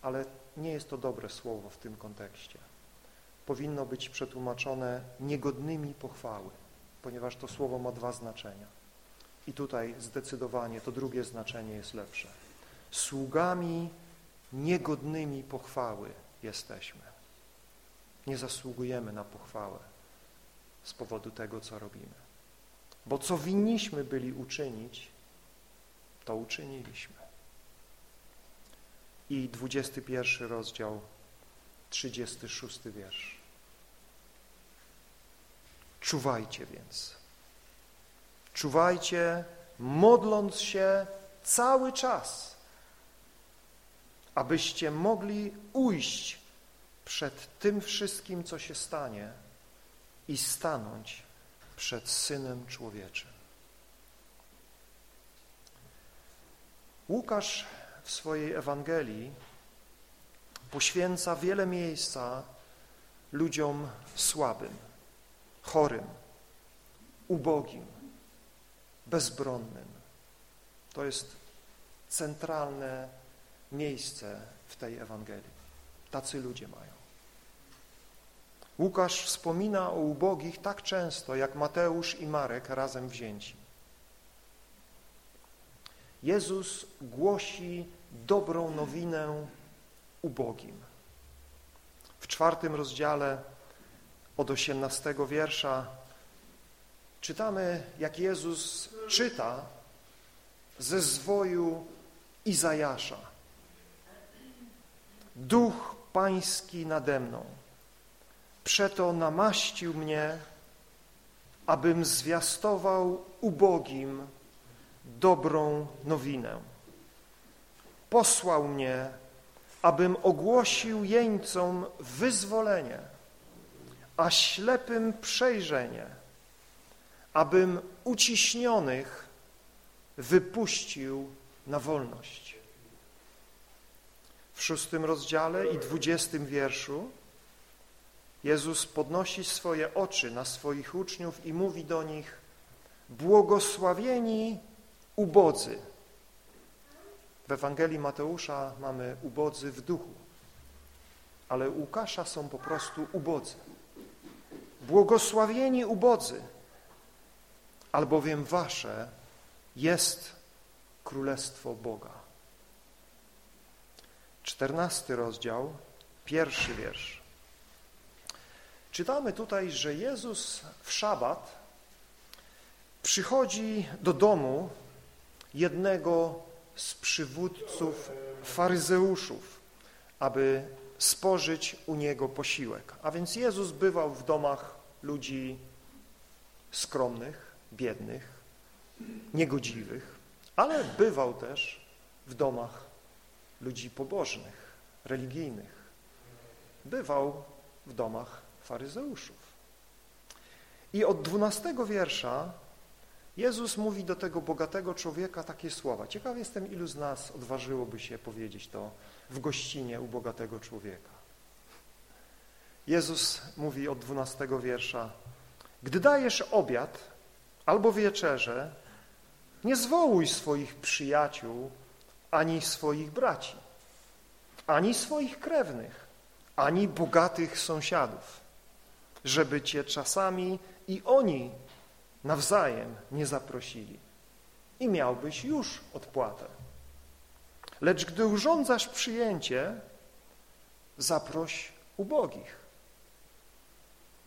ale nie jest to dobre słowo w tym kontekście. Powinno być przetłumaczone niegodnymi pochwały, ponieważ to słowo ma dwa znaczenia. I tutaj zdecydowanie to drugie znaczenie jest lepsze. Sługami niegodnymi pochwały jesteśmy. Nie zasługujemy na pochwałę z powodu tego, co robimy. Bo co winniśmy byli uczynić, to uczyniliśmy. I 21 rozdział, 36 wiersz. Czuwajcie więc. Czuwajcie, modląc się cały czas, abyście mogli ujść przed tym wszystkim, co się stanie i stanąć przed Synem Człowieczym. Łukasz w swojej Ewangelii poświęca wiele miejsca ludziom słabym, chorym, ubogim, bezbronnym. To jest centralne miejsce w tej Ewangelii. Tacy ludzie mają. Łukasz wspomina o ubogich tak często, jak Mateusz i Marek razem wzięci. Jezus głosi dobrą nowinę ubogim. W czwartym rozdziale od osiemnastego wiersza czytamy, jak Jezus czyta ze zwoju Izajasza. Duch Pański nade mną, przeto namaścił mnie, abym zwiastował ubogim dobrą nowinę. Posłał mnie, abym ogłosił jeńcom wyzwolenie, a ślepym przejrzenie, abym uciśnionych wypuścił na wolność. W szóstym rozdziale i dwudziestym wierszu Jezus podnosi swoje oczy na swoich uczniów i mówi do nich błogosławieni ubodzy. W Ewangelii Mateusza mamy ubodzy w duchu, ale u Łukasza są po prostu ubodzy. Błogosławieni ubodzy, albowiem wasze jest Królestwo Boga. Czternasty rozdział, pierwszy wiersz. Czytamy tutaj, że Jezus w szabat przychodzi do domu jednego z przywódców faryzeuszów, aby spożyć u niego posiłek. A więc Jezus bywał w domach ludzi skromnych, biednych, niegodziwych, ale bywał też w domach ludzi pobożnych, religijnych. Bywał w domach faryzeuszów. I od dwunastego wiersza Jezus mówi do tego bogatego człowieka takie słowa. Ciekaw jestem, ilu z nas odważyłoby się powiedzieć to w gościnie u bogatego człowieka. Jezus mówi od dwunastego wiersza Gdy dajesz obiad albo wieczerze, nie zwołuj swoich przyjaciół ani swoich braci, ani swoich krewnych, ani bogatych sąsiadów, żeby cię czasami i oni nawzajem nie zaprosili i miałbyś już odpłatę. Lecz gdy urządzasz przyjęcie, zaproś ubogich,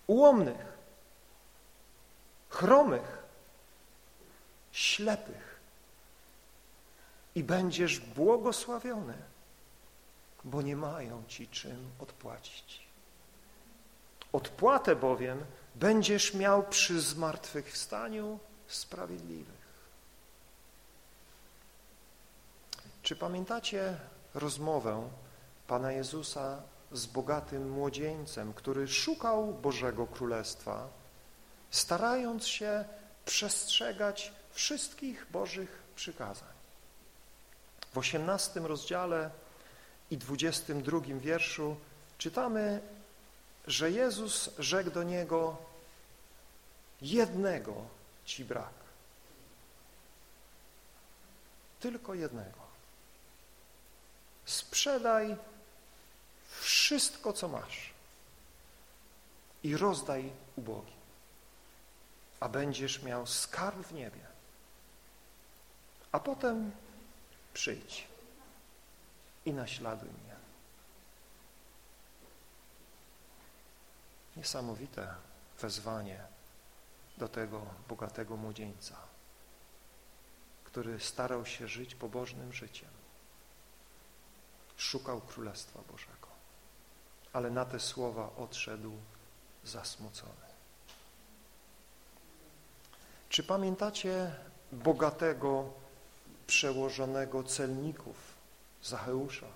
ułomnych, chromych, ślepych i będziesz błogosławiony, bo nie mają ci czym odpłacić. Odpłatę bowiem będziesz miał przy zmartwychwstaniu sprawiedliwych. Czy pamiętacie rozmowę Pana Jezusa z bogatym młodzieńcem, który szukał Bożego Królestwa, starając się przestrzegać wszystkich Bożych przykazań? W osiemnastym rozdziale i dwudziestym drugim wierszu czytamy, że Jezus rzekł do niego, jednego ci brak. Tylko jednego. Sprzedaj wszystko, co masz i rozdaj ubogim, a będziesz miał skarb w niebie. A potem przyjdź i naśladuj mnie. Niesamowite wezwanie do tego bogatego młodzieńca, który starał się żyć pobożnym życiem. Szukał Królestwa Bożego, ale na te słowa odszedł zasmucony. Czy pamiętacie bogatego przełożonego celników Zacheusza?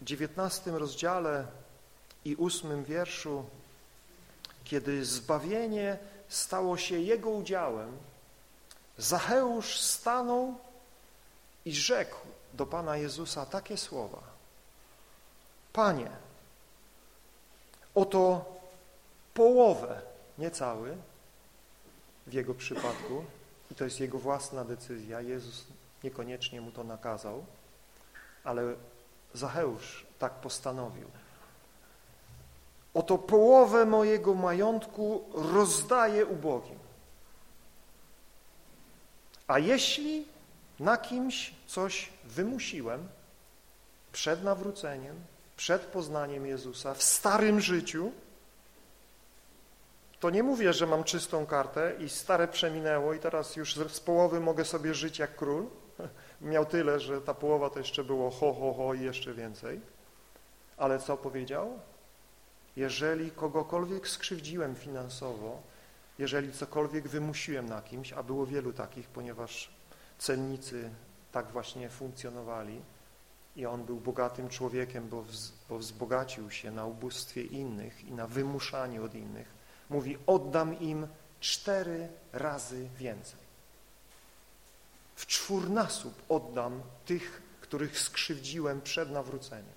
W dziewiętnastym rozdziale i ósmym wierszu, kiedy zbawienie stało się jego udziałem, Zacheusz stanął i rzekł do Pana Jezusa takie słowa. Panie, oto połowę, nie cały, w jego przypadku, i to jest jego własna decyzja, Jezus niekoniecznie mu to nakazał, ale Zacheusz tak postanowił. Oto połowę mojego majątku rozdaję ubogim. A jeśli na kimś coś wymusiłem przed nawróceniem, przed poznaniem Jezusa, w starym życiu, to nie mówię, że mam czystą kartę i stare przeminęło i teraz już z połowy mogę sobie żyć jak król. Miał tyle, że ta połowa to jeszcze było ho, ho, ho i jeszcze więcej. Ale co powiedział? jeżeli kogokolwiek skrzywdziłem finansowo, jeżeli cokolwiek wymusiłem na kimś, a było wielu takich, ponieważ cennicy tak właśnie funkcjonowali i on był bogatym człowiekiem, bo wzbogacił się na ubóstwie innych i na wymuszaniu od innych, mówi oddam im cztery razy więcej. W czwórnasób oddam tych, których skrzywdziłem przed nawróceniem.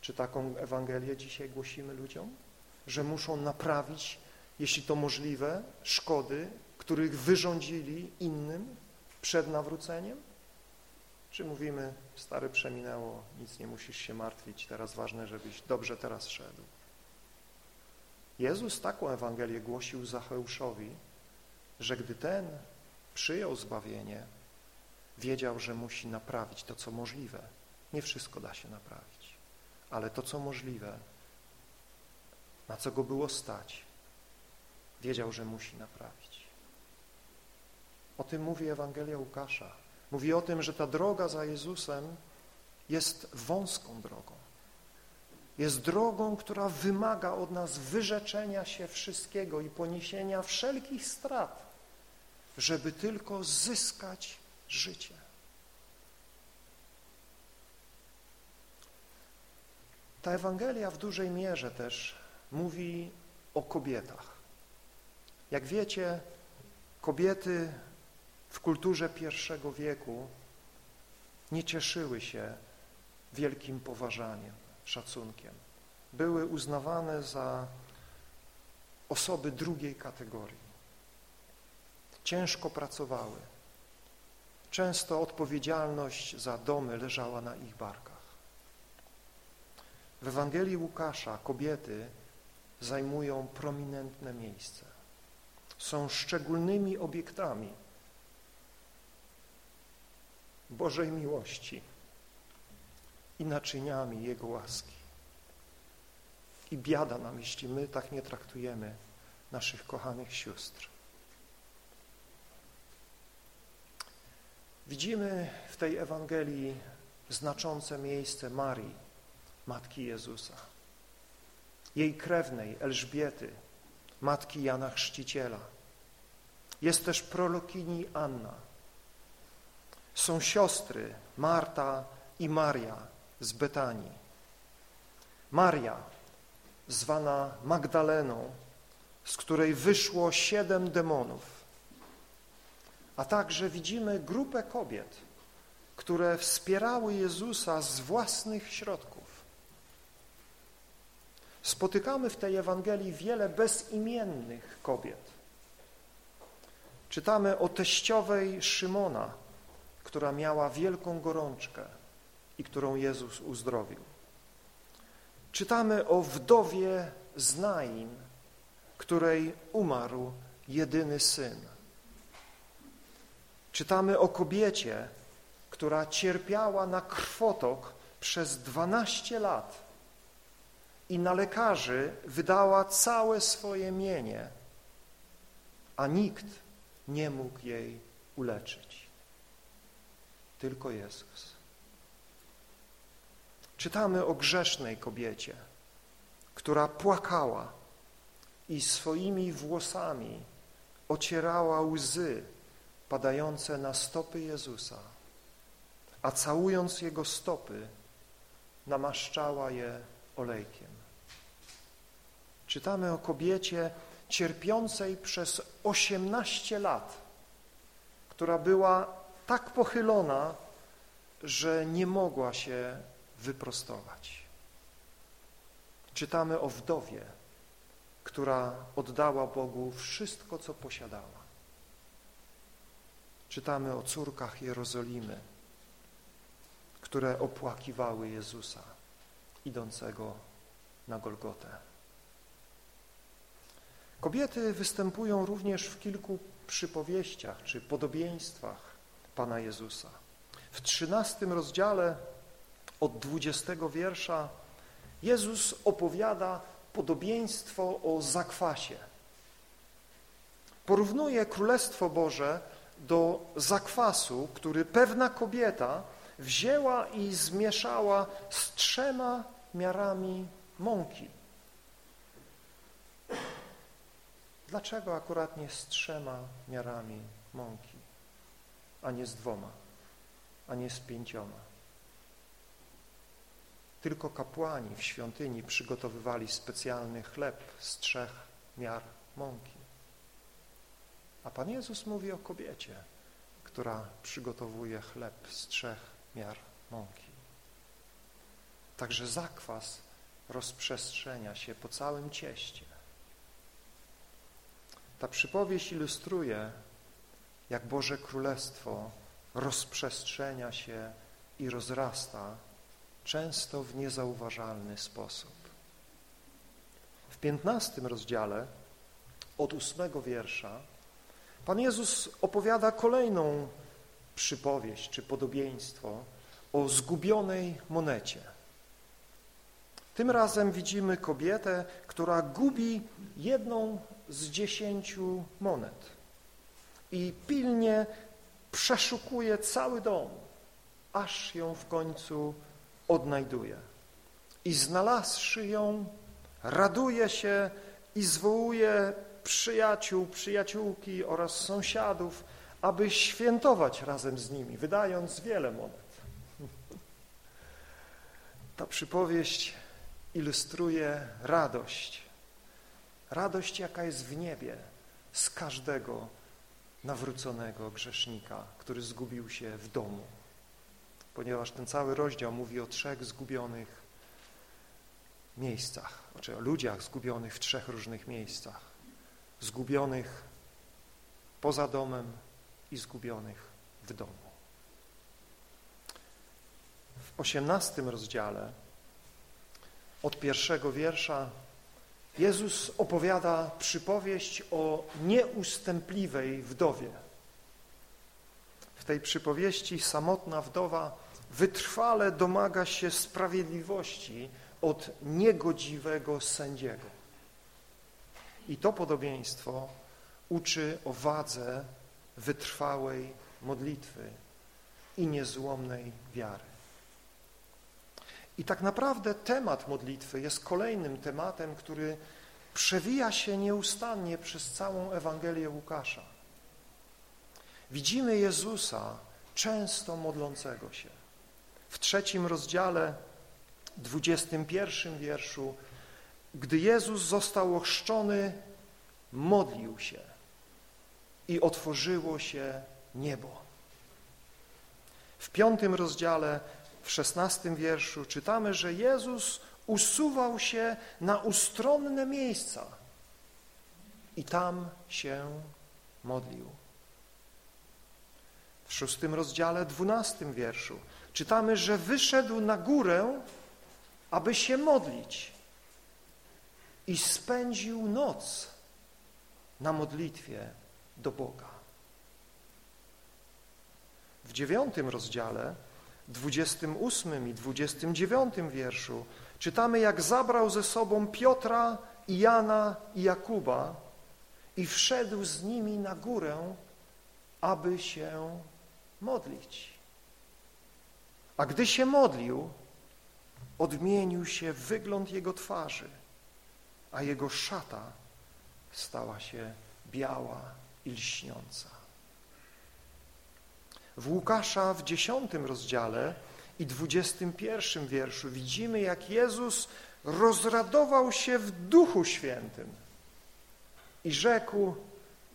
Czy taką Ewangelię dzisiaj głosimy ludziom? Że muszą naprawić, jeśli to możliwe, szkody, których wyrządzili innym przed nawróceniem? Czy mówimy, stary przeminęło, nic nie musisz się martwić, teraz ważne, żebyś dobrze teraz szedł? Jezus taką Ewangelię głosił Zacheuszowi, że gdy ten przyjął zbawienie, wiedział, że musi naprawić to, co możliwe. Nie wszystko da się naprawić ale to, co możliwe, na co go było stać, wiedział, że musi naprawić. O tym mówi Ewangelia Łukasza. Mówi o tym, że ta droga za Jezusem jest wąską drogą. Jest drogą, która wymaga od nas wyrzeczenia się wszystkiego i poniesienia wszelkich strat, żeby tylko zyskać życie. Ta Ewangelia w dużej mierze też mówi o kobietach. Jak wiecie, kobiety w kulturze pierwszego wieku nie cieszyły się wielkim poważaniem, szacunkiem. były uznawane za osoby drugiej kategorii. Ciężko pracowały. Często odpowiedzialność za domy leżała na ich barkach. W Ewangelii Łukasza kobiety zajmują prominentne miejsce. Są szczególnymi obiektami Bożej miłości i naczyniami Jego łaski. I biada nam, jeśli my tak nie traktujemy naszych kochanych sióstr. Widzimy w tej Ewangelii znaczące miejsce Marii, Matki Jezusa, jej krewnej Elżbiety, Matki Jana Chrzciciela. Jest też prolokini Anna. Są siostry Marta i Maria z Betanii. Maria, zwana Magdaleną, z której wyszło siedem demonów, a także widzimy grupę kobiet, które wspierały Jezusa z własnych środków. Spotykamy w tej Ewangelii wiele bezimiennych kobiet. Czytamy o teściowej Szymona, która miała wielką gorączkę i którą Jezus uzdrowił. Czytamy o wdowie Znaim, której umarł jedyny syn. Czytamy o kobiecie, która cierpiała na krwotok przez 12 lat i na lekarzy wydała całe swoje mienie, a nikt nie mógł jej uleczyć. Tylko Jezus. Czytamy o grzesznej kobiecie, która płakała i swoimi włosami ocierała łzy padające na stopy Jezusa, a całując Jego stopy namaszczała je olejkiem. Czytamy o kobiecie cierpiącej przez 18 lat, która była tak pochylona, że nie mogła się wyprostować. Czytamy o wdowie, która oddała Bogu wszystko, co posiadała. Czytamy o córkach Jerozolimy, które opłakiwały Jezusa idącego na Golgotę. Kobiety występują również w kilku przypowieściach czy podobieństwach Pana Jezusa. W trzynastym rozdziale od dwudziestego wiersza Jezus opowiada podobieństwo o zakwasie. Porównuje Królestwo Boże do zakwasu, który pewna kobieta wzięła i zmieszała z trzema miarami mąki. Dlaczego akurat nie z trzema miarami mąki, a nie z dwoma, a nie z pięcioma? Tylko kapłani w świątyni przygotowywali specjalny chleb z trzech miar mąki. A Pan Jezus mówi o kobiecie, która przygotowuje chleb z trzech miar mąki. Także zakwas rozprzestrzenia się po całym cieście. Ta przypowieść ilustruje, jak Boże Królestwo rozprzestrzenia się i rozrasta, często w niezauważalny sposób. W piętnastym rozdziale od ósmego wiersza Pan Jezus opowiada kolejną przypowieść czy podobieństwo o zgubionej monecie. Tym razem widzimy kobietę, która gubi jedną z dziesięciu monet i pilnie przeszukuje cały dom, aż ją w końcu odnajduje. I znalazłszy ją, raduje się i zwołuje przyjaciół, przyjaciółki oraz sąsiadów, aby świętować razem z nimi, wydając wiele monet. Ta przypowieść ilustruje radość. Radość, jaka jest w niebie z każdego nawróconego grzesznika, który zgubił się w domu. Ponieważ ten cały rozdział mówi o trzech zgubionych miejscach, znaczy o ludziach zgubionych w trzech różnych miejscach. Zgubionych poza domem i zgubionych w domu. W osiemnastym rozdziale od pierwszego wiersza Jezus opowiada przypowieść o nieustępliwej wdowie. W tej przypowieści samotna wdowa wytrwale domaga się sprawiedliwości od niegodziwego sędziego. I to podobieństwo uczy o wadze wytrwałej modlitwy i niezłomnej wiary. I tak naprawdę temat modlitwy jest kolejnym tematem, który przewija się nieustannie przez całą Ewangelię Łukasza. Widzimy Jezusa często modlącego się. W trzecim rozdziale, dwudziestym pierwszym wierszu, gdy Jezus został ochrzczony, modlił się i otworzyło się niebo. W piątym rozdziale w szesnastym wierszu czytamy, że Jezus usuwał się na ustronne miejsca i tam się modlił. W szóstym rozdziale, dwunastym wierszu czytamy, że wyszedł na górę, aby się modlić i spędził noc na modlitwie do Boga. W dziewiątym rozdziale 28 i 29 wierszu czytamy, jak zabrał ze sobą Piotra i Jana i Jakuba i wszedł z nimi na górę, aby się modlić. A gdy się modlił, odmienił się wygląd jego twarzy, a jego szata stała się biała i lśniąca. W Łukasza w dziesiątym rozdziale i dwudziestym pierwszym wierszu widzimy, jak Jezus rozradował się w Duchu Świętym i rzekł,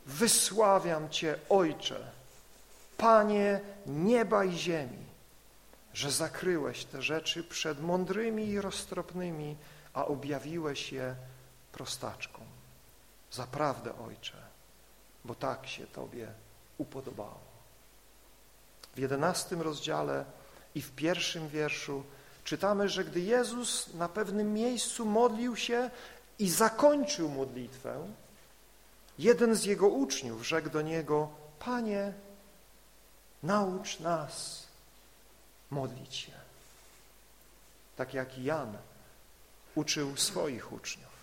wysławiam Cię, Ojcze, Panie nieba i ziemi, że zakryłeś te rzeczy przed mądrymi i roztropnymi, a objawiłeś je prostaczkom. Zaprawdę, Ojcze, bo tak się Tobie upodobało w jedenastym rozdziale i w pierwszym wierszu czytamy, że gdy Jezus na pewnym miejscu modlił się i zakończył modlitwę, jeden z Jego uczniów rzekł do Niego, Panie, naucz nas modlić się, tak jak Jan uczył swoich uczniów.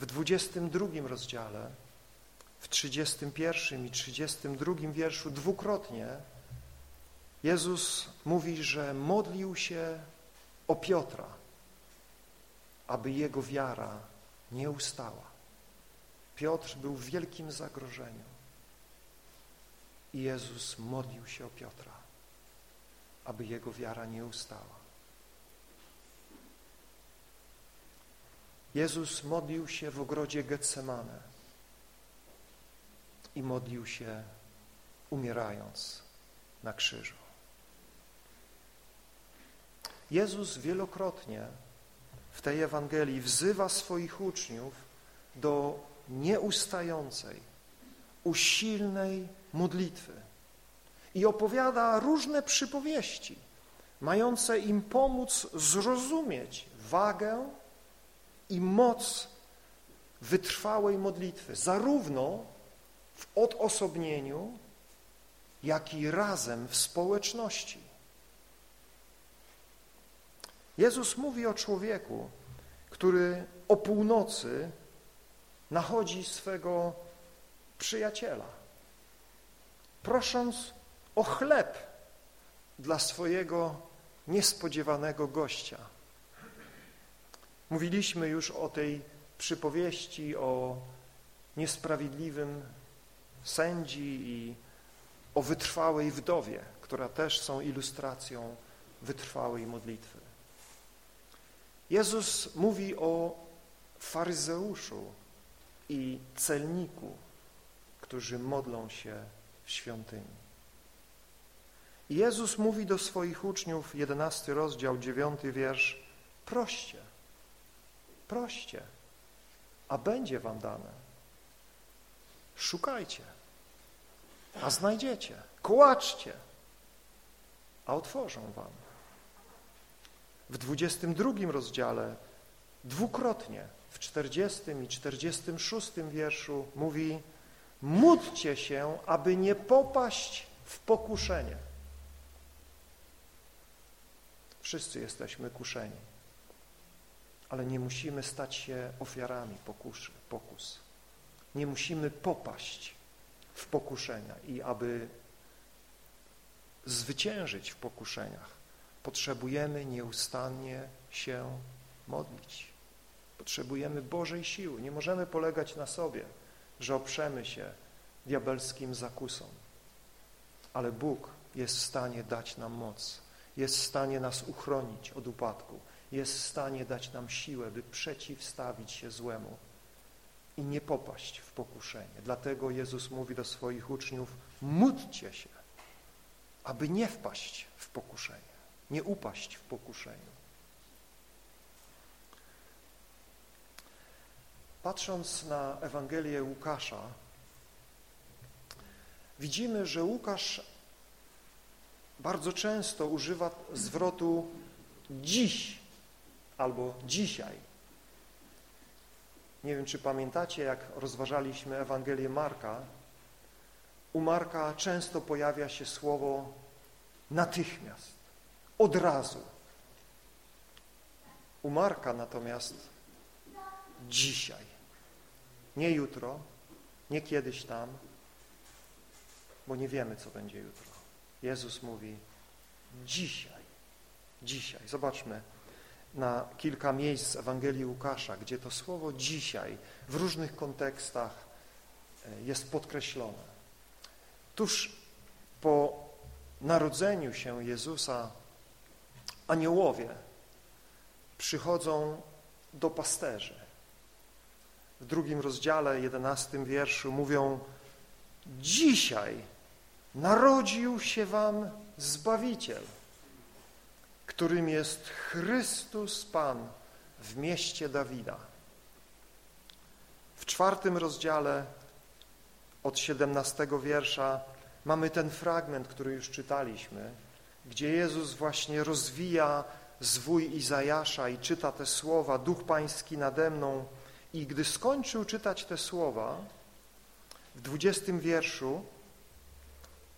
W 22 rozdziale w 31 i 32 wierszu dwukrotnie Jezus mówi, że modlił się o Piotra, aby jego wiara nie ustała. Piotr był w wielkim zagrożeniu i Jezus modlił się o Piotra, aby jego wiara nie ustała. Jezus modlił się w ogrodzie Getsemane i modlił się umierając na krzyżu. Jezus wielokrotnie w tej Ewangelii wzywa swoich uczniów do nieustającej, usilnej modlitwy i opowiada różne przypowieści, mające im pomóc zrozumieć wagę i moc wytrwałej modlitwy, zarówno w odosobnieniu, jak i razem w społeczności. Jezus mówi o człowieku, który o północy nachodzi swego przyjaciela, prosząc o chleb dla swojego niespodziewanego gościa. Mówiliśmy już o tej przypowieści o niesprawiedliwym sędzi i o wytrwałej wdowie, która też są ilustracją wytrwałej modlitwy. Jezus mówi o faryzeuszu i celniku, którzy modlą się w świątyni. I Jezus mówi do swoich uczniów, 11 rozdział, 9 wiersz, proście, proście, a będzie wam dane. Szukajcie, a znajdziecie. Kłaczcie, a otworzą wam. W 22 rozdziale dwukrotnie, w 40 i 46 wierszu mówi módlcie się, aby nie popaść w pokuszenie. Wszyscy jesteśmy kuszeni, ale nie musimy stać się ofiarami pokuszy, pokus. Nie musimy popaść w pokuszenia i aby zwyciężyć w pokuszeniach, potrzebujemy nieustannie się modlić. Potrzebujemy Bożej siły. Nie możemy polegać na sobie, że oprzemy się diabelskim zakusom. Ale Bóg jest w stanie dać nam moc, jest w stanie nas uchronić od upadku, jest w stanie dać nam siłę, by przeciwstawić się złemu i nie popaść w pokuszenie. Dlatego Jezus mówi do swoich uczniów, módlcie się, aby nie wpaść w pokuszenie, nie upaść w pokuszeniu. Patrząc na Ewangelię Łukasza, widzimy, że Łukasz bardzo często używa zwrotu dziś albo dzisiaj. Nie wiem, czy pamiętacie, jak rozważaliśmy Ewangelię Marka. U Marka często pojawia się słowo natychmiast, od razu. U Marka natomiast dzisiaj. Nie jutro, nie kiedyś tam, bo nie wiemy, co będzie jutro. Jezus mówi dzisiaj, dzisiaj. Zobaczmy na kilka miejsc z Ewangelii Łukasza, gdzie to słowo dzisiaj w różnych kontekstach e, jest podkreślone. Tuż po narodzeniu się Jezusa aniołowie przychodzą do pasterzy w drugim rozdziale, jedenastym wierszu mówią dzisiaj narodził się wam Zbawiciel, którym jest Chrystus Pan w mieście Dawida. W czwartym rozdziale od siedemnastego wiersza mamy ten fragment, który już czytaliśmy, gdzie Jezus właśnie rozwija zwój Izajasza i czyta te słowa Duch Pański nade mną, i gdy skończył czytać te słowa, w dwudziestym wierszu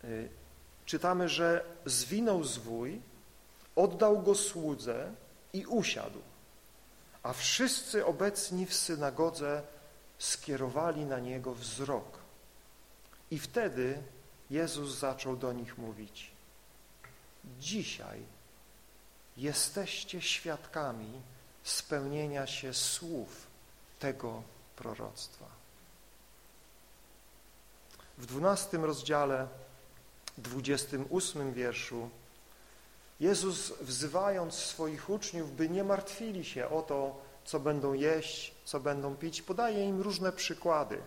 y, czytamy, że zwinął zwój, oddał go słudze i usiadł, a wszyscy obecni w synagodze skierowali na niego wzrok. I wtedy Jezus zaczął do nich mówić, dzisiaj jesteście świadkami spełnienia się słów tego proroctwa. W dwunastym rozdziale, dwudziestym ósmym wierszu Jezus wzywając swoich uczniów, by nie martwili się o to, co będą jeść, co będą pić, podaje im różne przykłady.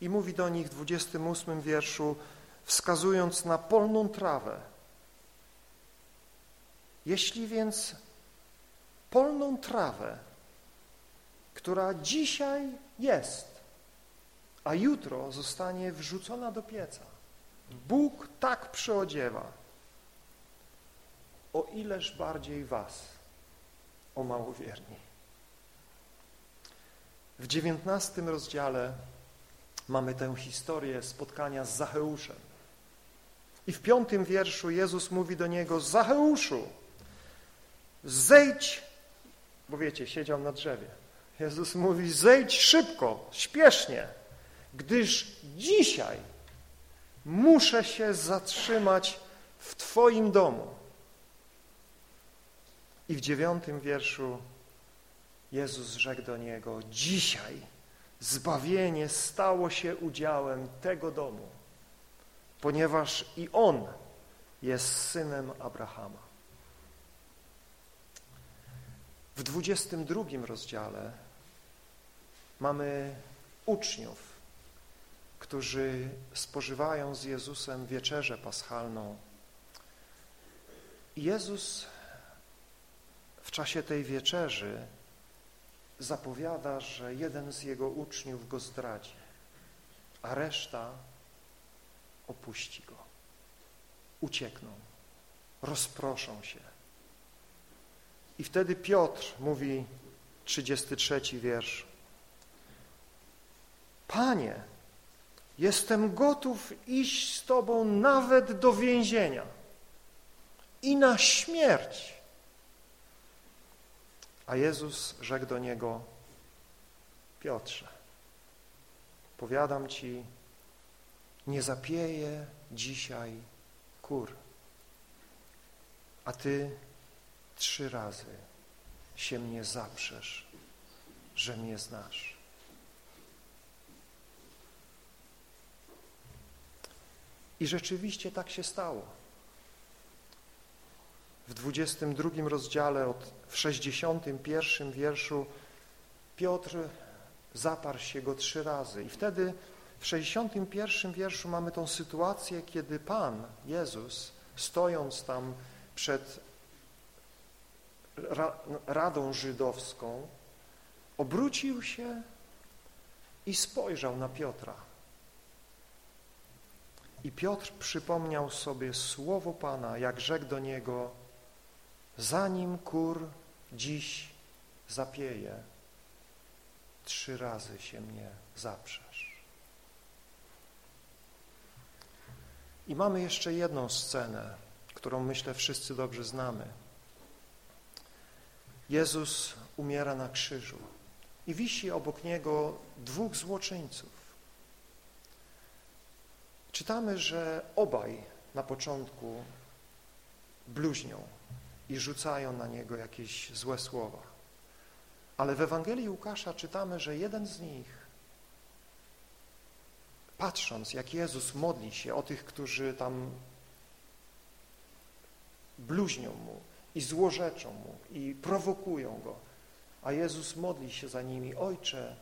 I mówi do nich w 28 wierszu, wskazując na polną trawę. Jeśli więc polną trawę która dzisiaj jest, a jutro zostanie wrzucona do pieca. Bóg tak przyodziewa, o ileż bardziej was, o małowierni. W dziewiętnastym rozdziale mamy tę historię spotkania z Zacheuszem. I w piątym wierszu Jezus mówi do niego, Zacheuszu, zejdź, bo wiecie, siedział na drzewie, Jezus mówi, zejdź szybko, śpiesznie, gdyż dzisiaj muszę się zatrzymać w Twoim domu. I w dziewiątym wierszu Jezus rzekł do niego, dzisiaj zbawienie stało się udziałem tego domu, ponieważ i on jest synem Abrahama. W 22 rozdziale mamy uczniów, którzy spożywają z Jezusem wieczerzę paschalną Jezus w czasie tej wieczerzy zapowiada, że jeden z Jego uczniów Go zdradzi, a reszta opuści Go. Uciekną, rozproszą się. I wtedy Piotr mówi, 33 wiersz, Panie, jestem gotów iść z Tobą nawet do więzienia i na śmierć. A Jezus rzekł do niego, Piotrze, powiadam Ci, nie zapieje dzisiaj kur, a Ty trzy razy się mnie zaprzesz, że mnie znasz. I rzeczywiście tak się stało. W 22 rozdziale, od, w 61 wierszu Piotr zaparł się go trzy razy i wtedy w 61 wierszu mamy tą sytuację, kiedy Pan, Jezus, stojąc tam przed Radą Żydowską, obrócił się i spojrzał na Piotra. I Piotr przypomniał sobie słowo Pana, jak rzekł do niego, zanim kur dziś zapieje, trzy razy się mnie zaprzesz. I mamy jeszcze jedną scenę, którą myślę wszyscy dobrze znamy. Jezus umiera na krzyżu i wisi obok Niego dwóch złoczyńców. Czytamy, że obaj na początku bluźnią i rzucają na Niego jakieś złe słowa. Ale w Ewangelii Łukasza czytamy, że jeden z nich, patrząc jak Jezus modli się o tych, którzy tam bluźnią Mu, i złorzeczą mu i prowokują go. A Jezus modli się za nimi, Ojcze,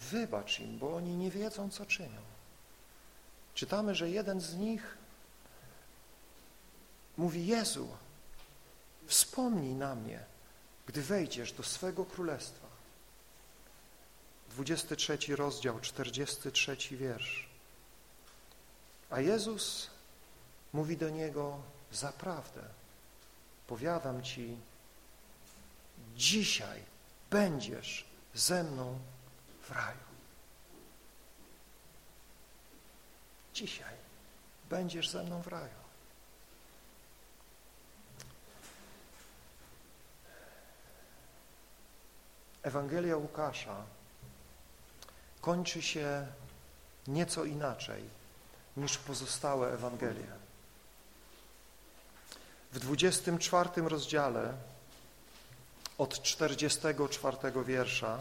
wybacz im, bo oni nie wiedzą, co czynią. Czytamy, że jeden z nich mówi, Jezu, wspomnij na mnie, gdy wejdziesz do swego królestwa. 23 rozdział, 43 wiersz. A Jezus mówi do niego, zaprawdę, powiadam Ci, dzisiaj będziesz ze mną w raju. Dzisiaj będziesz ze mną w raju. Ewangelia Łukasza kończy się nieco inaczej niż pozostałe Ewangelie. W 24 rozdziale od 44 wiersza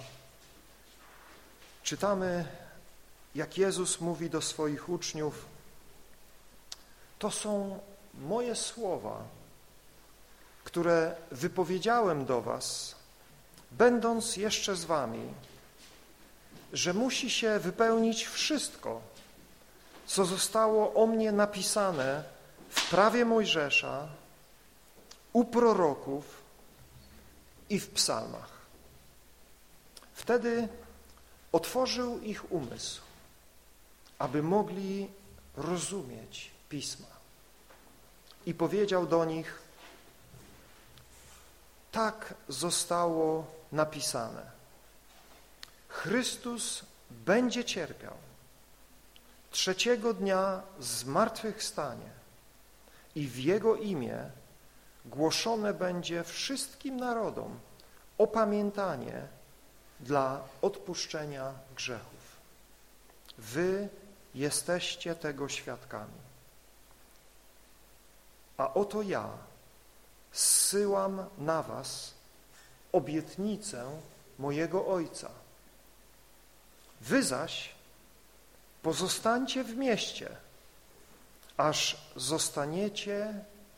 czytamy, jak Jezus mówi do swoich uczniów to są moje słowa, które wypowiedziałem do was, będąc jeszcze z wami, że musi się wypełnić wszystko, co zostało o mnie napisane w prawie Mojżesza, u proroków i w psalmach. Wtedy otworzył ich umysł, aby mogli rozumieć Pisma. I powiedział do nich, tak zostało napisane. Chrystus będzie cierpiał, trzeciego dnia zmartwychwstanie i w Jego imię głoszone będzie wszystkim narodom opamiętanie dla odpuszczenia grzechów. Wy jesteście tego świadkami. A oto ja zsyłam na was obietnicę mojego Ojca. Wy zaś pozostańcie w mieście, aż zostaniecie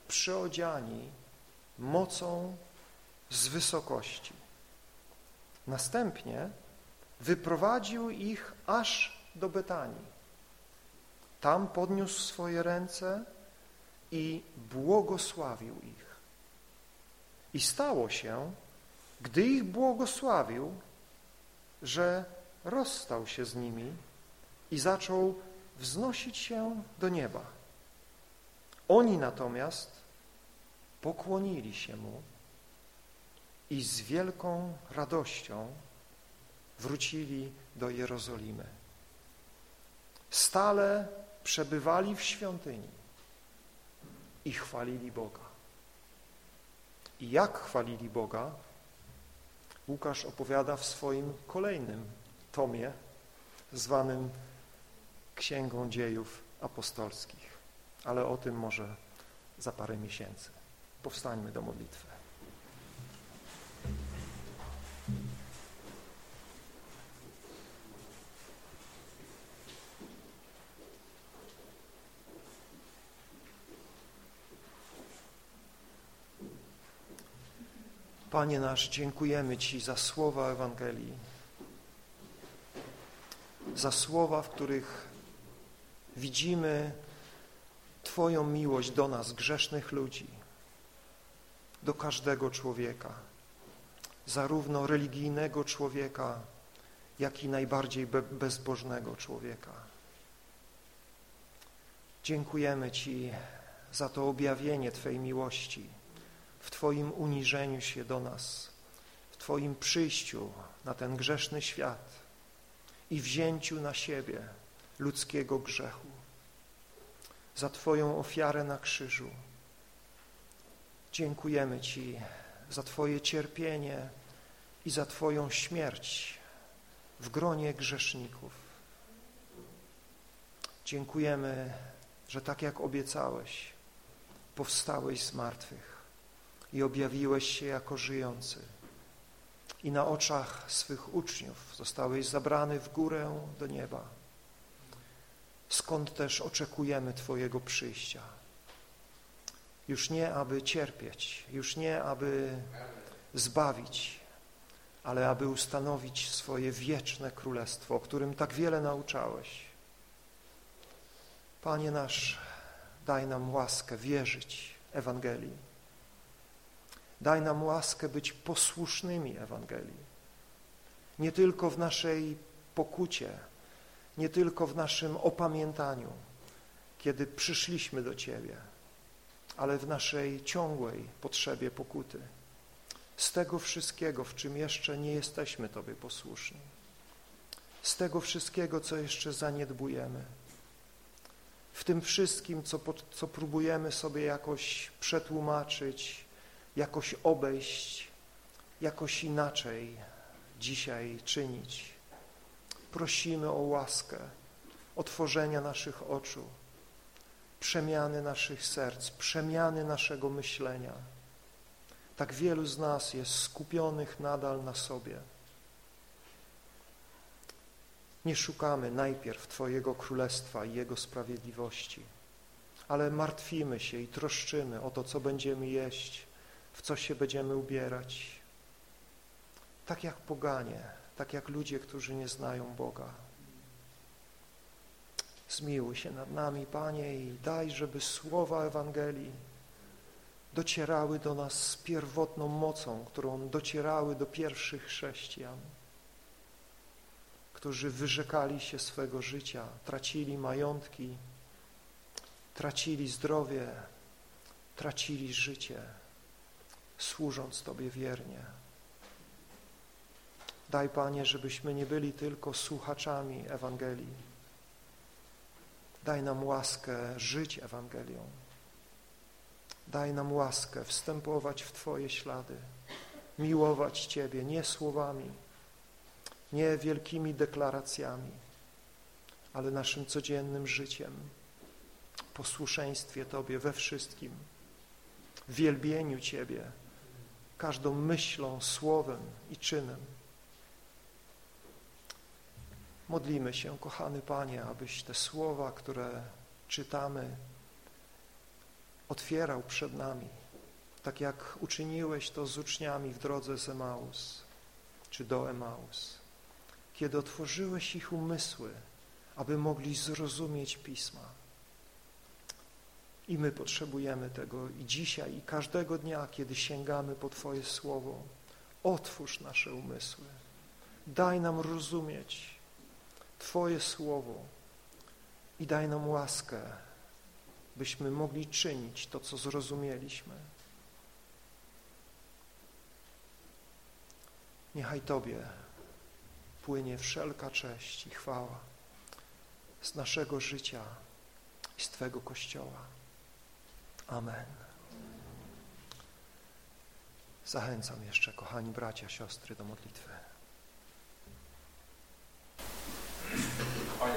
przyodziani mocą z wysokości. Następnie wyprowadził ich aż do Betanii. Tam podniósł swoje ręce i błogosławił ich. I stało się, gdy ich błogosławił, że rozstał się z nimi i zaczął wznosić się do nieba. Oni natomiast pokłonili się Mu i z wielką radością wrócili do Jerozolimy. Stale przebywali w świątyni i chwalili Boga. I jak chwalili Boga, Łukasz opowiada w swoim kolejnym tomie, zwanym Księgą Dziejów Apostolskich. Ale o tym może za parę miesięcy. Powstańmy do modlitwy. Panie nasz, dziękujemy Ci za słowa Ewangelii, za słowa, w których widzimy Twoją miłość do nas, grzesznych ludzi, do każdego człowieka, zarówno religijnego człowieka, jak i najbardziej be bezbożnego człowieka. Dziękujemy Ci za to objawienie Twojej miłości, w Twoim uniżeniu się do nas, w Twoim przyjściu na ten grzeszny świat i wzięciu na siebie ludzkiego grzechu, za Twoją ofiarę na krzyżu. Dziękujemy Ci za Twoje cierpienie i za Twoją śmierć w gronie grzeszników. Dziękujemy, że tak jak obiecałeś, powstałeś z martwych i objawiłeś się jako żyjący. I na oczach swych uczniów zostałeś zabrany w górę do nieba, skąd też oczekujemy Twojego przyjścia. Już nie, aby cierpieć, już nie, aby zbawić, ale aby ustanowić swoje wieczne królestwo, o którym tak wiele nauczałeś. Panie nasz, daj nam łaskę wierzyć Ewangelii Daj nam łaskę być posłusznymi Ewangelii. Nie tylko w naszej pokucie, nie tylko w naszym opamiętaniu, kiedy przyszliśmy do Ciebie, ale w naszej ciągłej potrzebie pokuty. Z tego wszystkiego, w czym jeszcze nie jesteśmy Tobie posłuszni. Z tego wszystkiego, co jeszcze zaniedbujemy. W tym wszystkim, co, co próbujemy sobie jakoś przetłumaczyć, jakoś obejść, jakoś inaczej dzisiaj czynić. Prosimy o łaskę otworzenia naszych oczu, przemiany naszych serc, przemiany naszego myślenia. Tak wielu z nas jest skupionych nadal na sobie. Nie szukamy najpierw Twojego Królestwa i Jego sprawiedliwości, ale martwimy się i troszczymy o to, co będziemy jeść, w co się będziemy ubierać. Tak jak poganie, tak jak ludzie, którzy nie znają Boga. Zmiłuj się nad nami, Panie, i daj, żeby słowa Ewangelii docierały do nas z pierwotną mocą, którą docierały do pierwszych chrześcijan, którzy wyrzekali się swego życia, tracili majątki, tracili zdrowie, tracili życie służąc Tobie wiernie. Daj, Panie, żebyśmy nie byli tylko słuchaczami Ewangelii. Daj nam łaskę żyć Ewangelią. Daj nam łaskę wstępować w Twoje ślady, miłować Ciebie nie słowami, nie wielkimi deklaracjami, ale naszym codziennym życiem, posłuszeństwie Tobie we wszystkim, wielbieniu Ciebie, każdą myślą, słowem i czynem. Modlimy się, kochany Panie, abyś te słowa, które czytamy, otwierał przed nami, tak jak uczyniłeś to z uczniami w drodze z Emaus, czy do Emaus, kiedy otworzyłeś ich umysły, aby mogli zrozumieć Pisma. I my potrzebujemy tego i dzisiaj, i każdego dnia, kiedy sięgamy po Twoje Słowo. Otwórz nasze umysły. Daj nam rozumieć Twoje Słowo i daj nam łaskę, byśmy mogli czynić to, co zrozumieliśmy. Niechaj Tobie płynie wszelka cześć i chwała z naszego życia i z Twego Kościoła. Amen. Zachęcam jeszcze, kochani bracia, siostry, do modlitwy. Panie,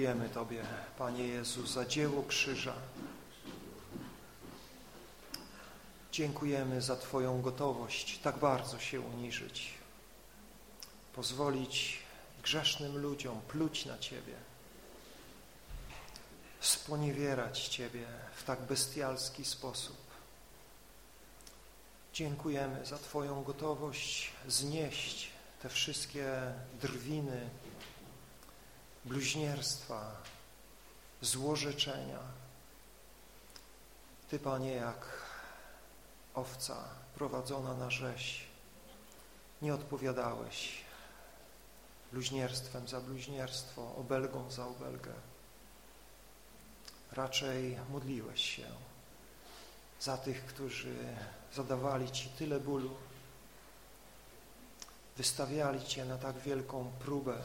Dziękujemy Tobie, Panie Jezu, za dzieło krzyża. Dziękujemy za Twoją gotowość tak bardzo się uniżyć, pozwolić grzesznym ludziom pluć na Ciebie, sponiewierać Ciebie w tak bestialski sposób. Dziękujemy za Twoją gotowość znieść te wszystkie drwiny, bluźnierstwa, złorzeczenia. Ty, Panie, jak owca prowadzona na rzeź, nie odpowiadałeś bluźnierstwem za bluźnierstwo, obelgą za obelgę. Raczej modliłeś się za tych, którzy zadawali Ci tyle bólu, wystawiali Cię na tak wielką próbę.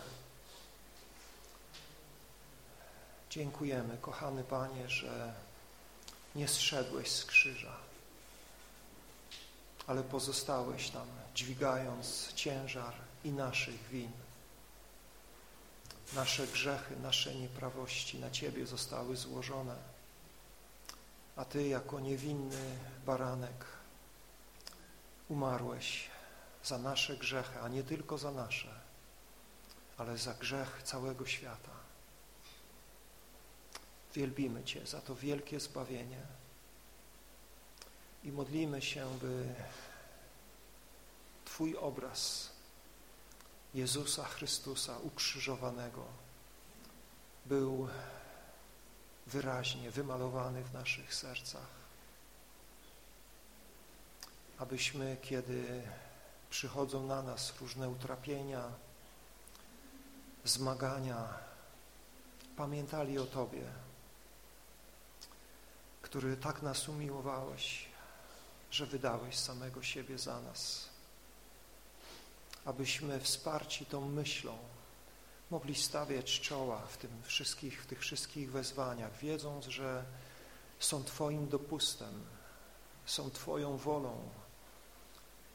Dziękujemy, kochany Panie, że nie zszedłeś z krzyża, ale pozostałeś tam, dźwigając ciężar i naszych win. Nasze grzechy, nasze nieprawości na Ciebie zostały złożone, a Ty jako niewinny baranek umarłeś za nasze grzechy, a nie tylko za nasze, ale za grzech całego świata. Wielbimy Cię za to wielkie zbawienie i modlimy się, by Twój obraz Jezusa Chrystusa ukrzyżowanego był wyraźnie wymalowany w naszych sercach. Abyśmy, kiedy przychodzą na nas różne utrapienia, zmagania, pamiętali o Tobie, który tak nas umiłowałeś, że wydałeś samego siebie za nas. Abyśmy wsparci tą myślą mogli stawiać czoła w, tym wszystkich, w tych wszystkich wezwaniach, wiedząc, że są Twoim dopustem, są Twoją wolą,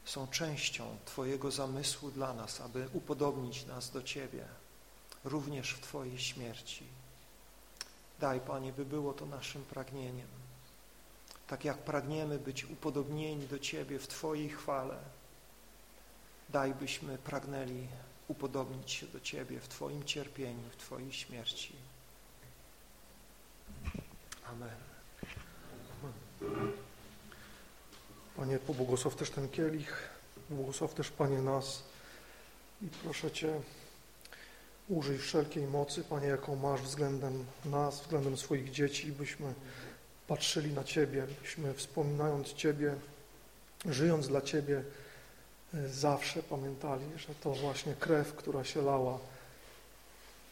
są częścią Twojego zamysłu dla nas, aby upodobnić nas do Ciebie, również w Twojej śmierci. Daj, Panie, by było to naszym pragnieniem. Tak jak pragniemy być upodobnieni do Ciebie w Twojej chwale, daj, byśmy pragnęli upodobnić się do Ciebie w Twoim cierpieniu, w Twojej śmierci. Amen. Panie, pobłogosław też ten kielich, błogosław też, Panie, nas i proszę Cię, użyj wszelkiej mocy, Panie, jaką masz względem nas, względem swoich dzieci, byśmy patrzyli na Ciebie, byśmy wspominając Ciebie, żyjąc dla Ciebie, zawsze pamiętali, że to właśnie krew, która się lała,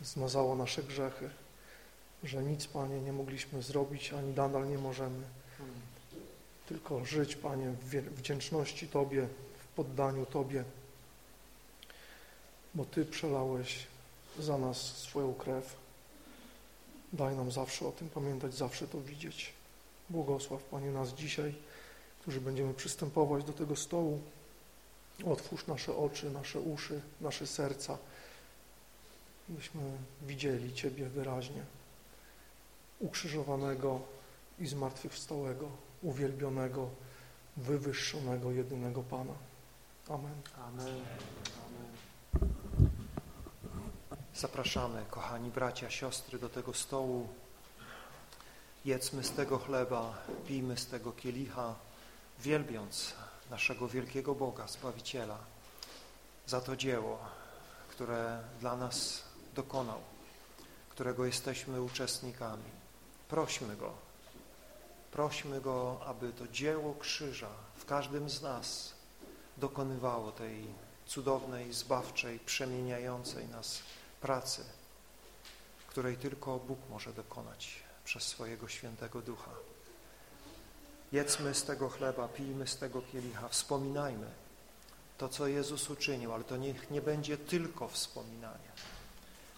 zmazała nasze grzechy, że nic, Panie, nie mogliśmy zrobić, ani nadal nie możemy. Tylko żyć, Panie, w wdzięczności Tobie, w poddaniu Tobie, bo Ty przelałeś za nas swoją krew. Daj nam zawsze o tym pamiętać, zawsze to widzieć. Błogosław, Panie, nas dzisiaj, którzy będziemy przystępować do tego stołu. Otwórz nasze oczy, nasze uszy, nasze serca, byśmy widzieli Ciebie wyraźnie, ukrzyżowanego i zmartwychwstałego, uwielbionego, wywyższonego, jedynego Pana. Amen. Amen. Amen. Zapraszamy, kochani bracia, siostry, do tego stołu. Jedzmy z tego chleba, pijmy z tego kielicha, wielbiąc naszego wielkiego Boga, Zbawiciela, za to dzieło, które dla nas dokonał, którego jesteśmy uczestnikami. Prośmy Go, prośmy Go, aby to dzieło krzyża w każdym z nas dokonywało tej cudownej, zbawczej, przemieniającej nas pracy, której tylko Bóg może dokonać przez swojego świętego Ducha. Jedzmy z tego chleba, pijmy z tego kielicha, wspominajmy to, co Jezus uczynił, ale to niech nie będzie tylko wspominanie.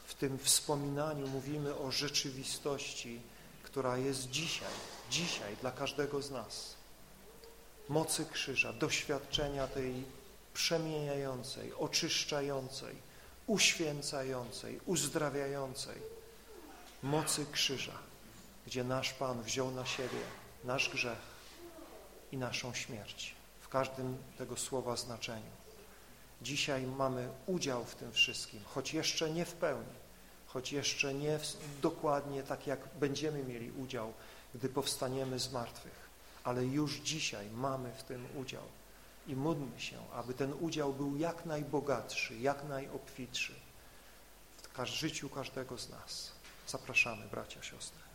W tym wspominaniu mówimy o rzeczywistości, która jest dzisiaj, dzisiaj dla każdego z nas. Mocy krzyża, doświadczenia tej przemieniającej, oczyszczającej, uświęcającej, uzdrawiającej mocy krzyża, gdzie nasz Pan wziął na siebie nasz grzech i naszą śmierć, w każdym tego słowa znaczeniu. Dzisiaj mamy udział w tym wszystkim, choć jeszcze nie w pełni, choć jeszcze nie w, dokładnie tak, jak będziemy mieli udział, gdy powstaniemy z martwych, ale już dzisiaj mamy w tym udział i módlmy się, aby ten udział był jak najbogatszy, jak najobfitszy w życiu każdego z nas. Zapraszamy, bracia, siostry.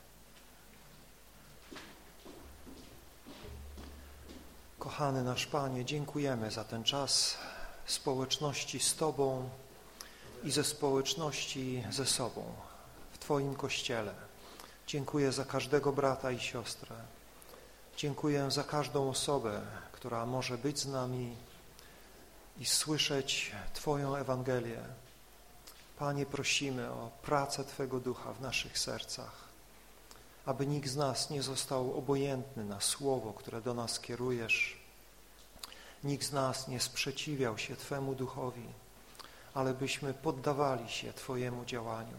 Kochany nasz Panie, dziękujemy za ten czas społeczności z Tobą i ze społeczności ze sobą w Twoim Kościele. Dziękuję za każdego brata i siostrę. Dziękuję za każdą osobę, która może być z nami i słyszeć Twoją Ewangelię. Panie, prosimy o pracę Twego Ducha w naszych sercach, aby nikt z nas nie został obojętny na słowo, które do nas kierujesz. Nikt z nas nie sprzeciwiał się Twemu Duchowi, ale byśmy poddawali się Twojemu działaniu,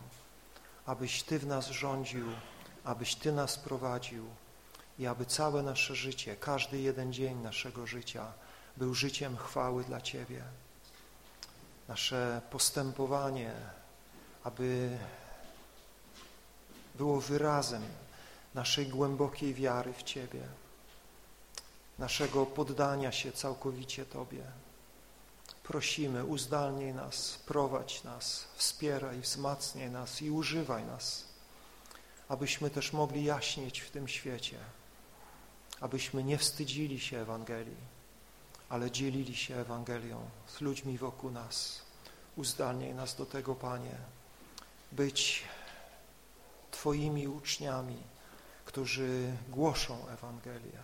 abyś Ty w nas rządził, abyś Ty nas prowadził i aby całe nasze życie, każdy jeden dzień naszego życia był życiem chwały dla Ciebie. Nasze postępowanie, aby było wyrazem naszej głębokiej wiary w Ciebie, naszego poddania się całkowicie Tobie. Prosimy, uzdalnij nas, prowadź nas, wspieraj, wzmacniaj nas i używaj nas, abyśmy też mogli jaśnieć w tym świecie, abyśmy nie wstydzili się Ewangelii, ale dzielili się Ewangelią z ludźmi wokół nas. Uzdalnij nas do tego, Panie, być Twoimi uczniami, którzy głoszą Ewangelię,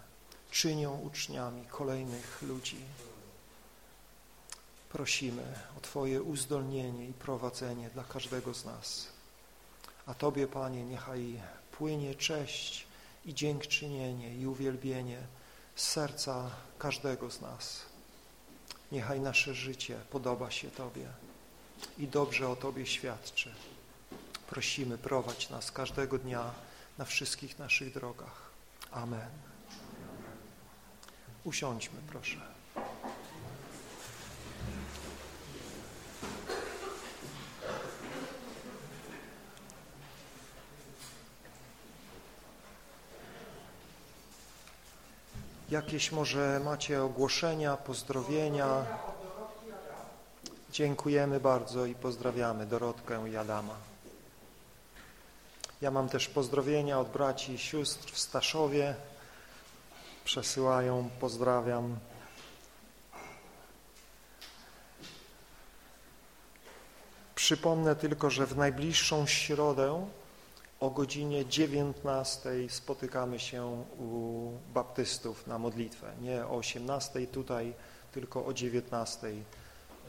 czynią uczniami kolejnych ludzi. Prosimy o Twoje uzdolnienie i prowadzenie dla każdego z nas. A Tobie, Panie, niechaj płynie cześć i dziękczynienie i uwielbienie z serca każdego z nas. Niechaj nasze życie podoba się Tobie i dobrze o Tobie świadczy. Prosimy, prowadź nas każdego dnia na wszystkich naszych drogach. Amen. Usiądźmy, proszę. Jakieś może macie ogłoszenia, pozdrowienia? Dziękujemy bardzo i pozdrawiamy Dorotkę i Adama. Ja mam też pozdrowienia od braci i sióstr w Staszowie. Przesyłają, pozdrawiam. Przypomnę tylko, że w najbliższą środę o godzinie 19 spotykamy się u baptystów na modlitwę. Nie o 18 tutaj, tylko o 19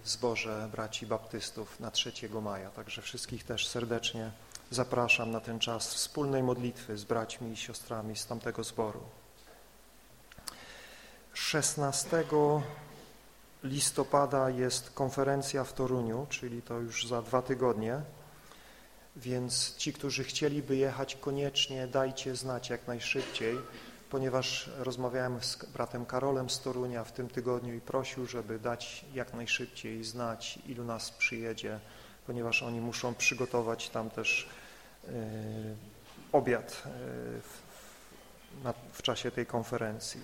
w zborze braci baptystów na 3 maja. Także wszystkich też serdecznie zapraszam na ten czas wspólnej modlitwy z braćmi i siostrami z tamtego zboru. 16 listopada jest konferencja w Toruniu, czyli to już za dwa tygodnie, więc ci, którzy chcieliby jechać koniecznie dajcie znać jak najszybciej, ponieważ rozmawiałem z bratem Karolem z Torunia w tym tygodniu i prosił, żeby dać jak najszybciej znać, ilu nas przyjedzie, ponieważ oni muszą przygotować tam też obiad y, w, na, w czasie tej konferencji.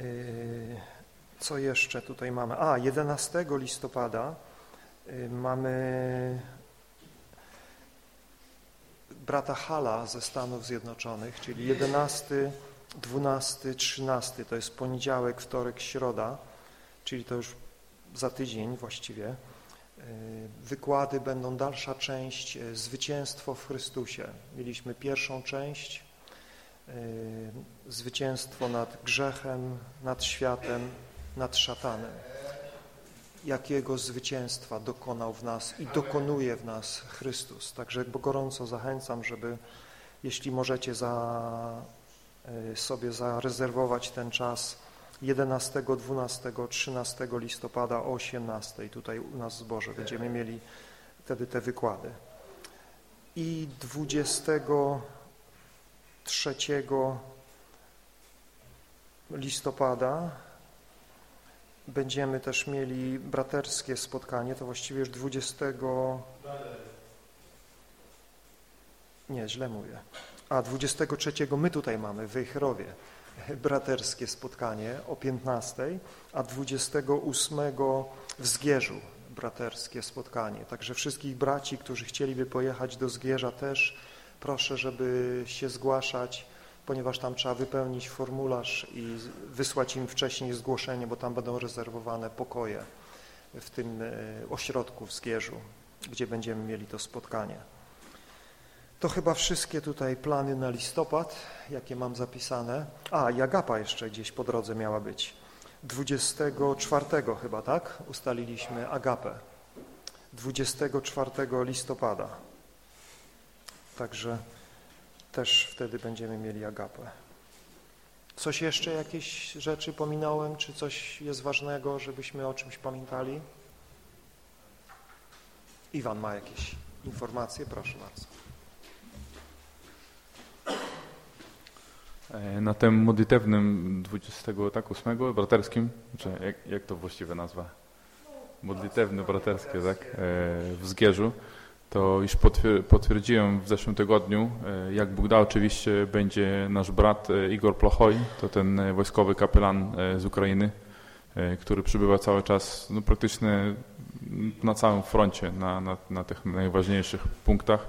Y, co jeszcze tutaj mamy? A, 11 listopada mamy brata Hala ze Stanów Zjednoczonych, czyli 11, 12, 13, to jest poniedziałek, wtorek, środa, czyli to już za tydzień właściwie. E, wykłady będą dalsza część, e, zwycięstwo w Chrystusie. Mieliśmy pierwszą część, e, zwycięstwo nad grzechem, nad światem, nad szatanem jakiego zwycięstwa dokonał w nas i dokonuje w nas Chrystus. Także gorąco zachęcam, żeby jeśli możecie za, sobie zarezerwować ten czas 11, 12, 13 listopada o 18 tutaj u nas w zborze będziemy mieli wtedy te wykłady. I 23 listopada będziemy też mieli braterskie spotkanie, to właściwie już 20... Nie, źle mówię. A 23 my tutaj mamy w Wejherowie braterskie spotkanie o 15, a 28 w Zgierzu braterskie spotkanie. Także wszystkich braci, którzy chcieliby pojechać do Zgierza też proszę, żeby się zgłaszać, ponieważ tam trzeba wypełnić formularz i wysłać im wcześniej zgłoszenie, bo tam będą rezerwowane pokoje w tym e, ośrodku w Zgierzu, gdzie będziemy mieli to spotkanie. To chyba wszystkie tutaj plany na listopad, jakie mam zapisane. A, i Agapa jeszcze gdzieś po drodze miała być. 24 chyba, tak? Ustaliliśmy Agapę. 24 listopada. Także też wtedy będziemy mieli Agapę. Coś jeszcze, jakieś rzeczy pominąłem, czy coś jest ważnego, żebyśmy o czymś pamiętali? Iwan ma jakieś informacje, proszę bardzo. E, na tym modlitewnym 28 tak, braterskim, czy jak, jak to właściwe nazwa? Modlitewny braterskie, tak? E, w Zgierzu, to już potwierdziłem w zeszłym tygodniu, e, jak Bóg da, oczywiście będzie nasz brat Igor Plochoj, to ten wojskowy kapelan z Ukrainy, który przybywa cały czas no, praktycznie na całym froncie, na, na, na tych najważniejszych punktach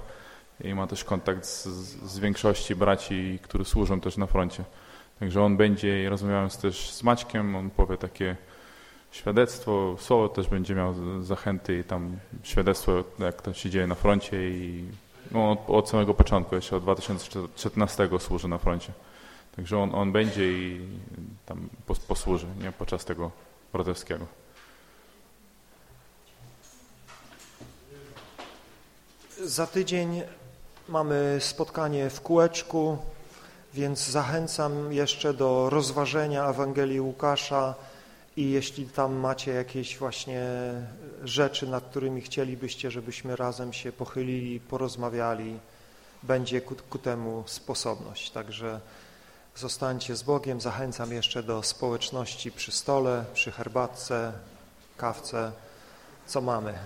i ma też kontakt z, z większości braci, którzy służą też na froncie. Także on będzie rozmawiałem też z Maćkiem, on powie takie świadectwo, słowo też będzie miał zachęty i tam świadectwo, jak to się dzieje na froncie i no, od, od samego początku, jeszcze od 2014 służy na froncie. Także on, on będzie i tam posłuży nie, podczas tego braterskiego. Za tydzień Mamy spotkanie w kółeczku, więc zachęcam jeszcze do rozważenia Ewangelii Łukasza i jeśli tam macie jakieś właśnie rzeczy, nad którymi chcielibyście, żebyśmy razem się pochylili, porozmawiali, będzie ku, ku temu sposobność. Także zostańcie z Bogiem. Zachęcam jeszcze do społeczności przy stole, przy herbatce, kawce. Co mamy?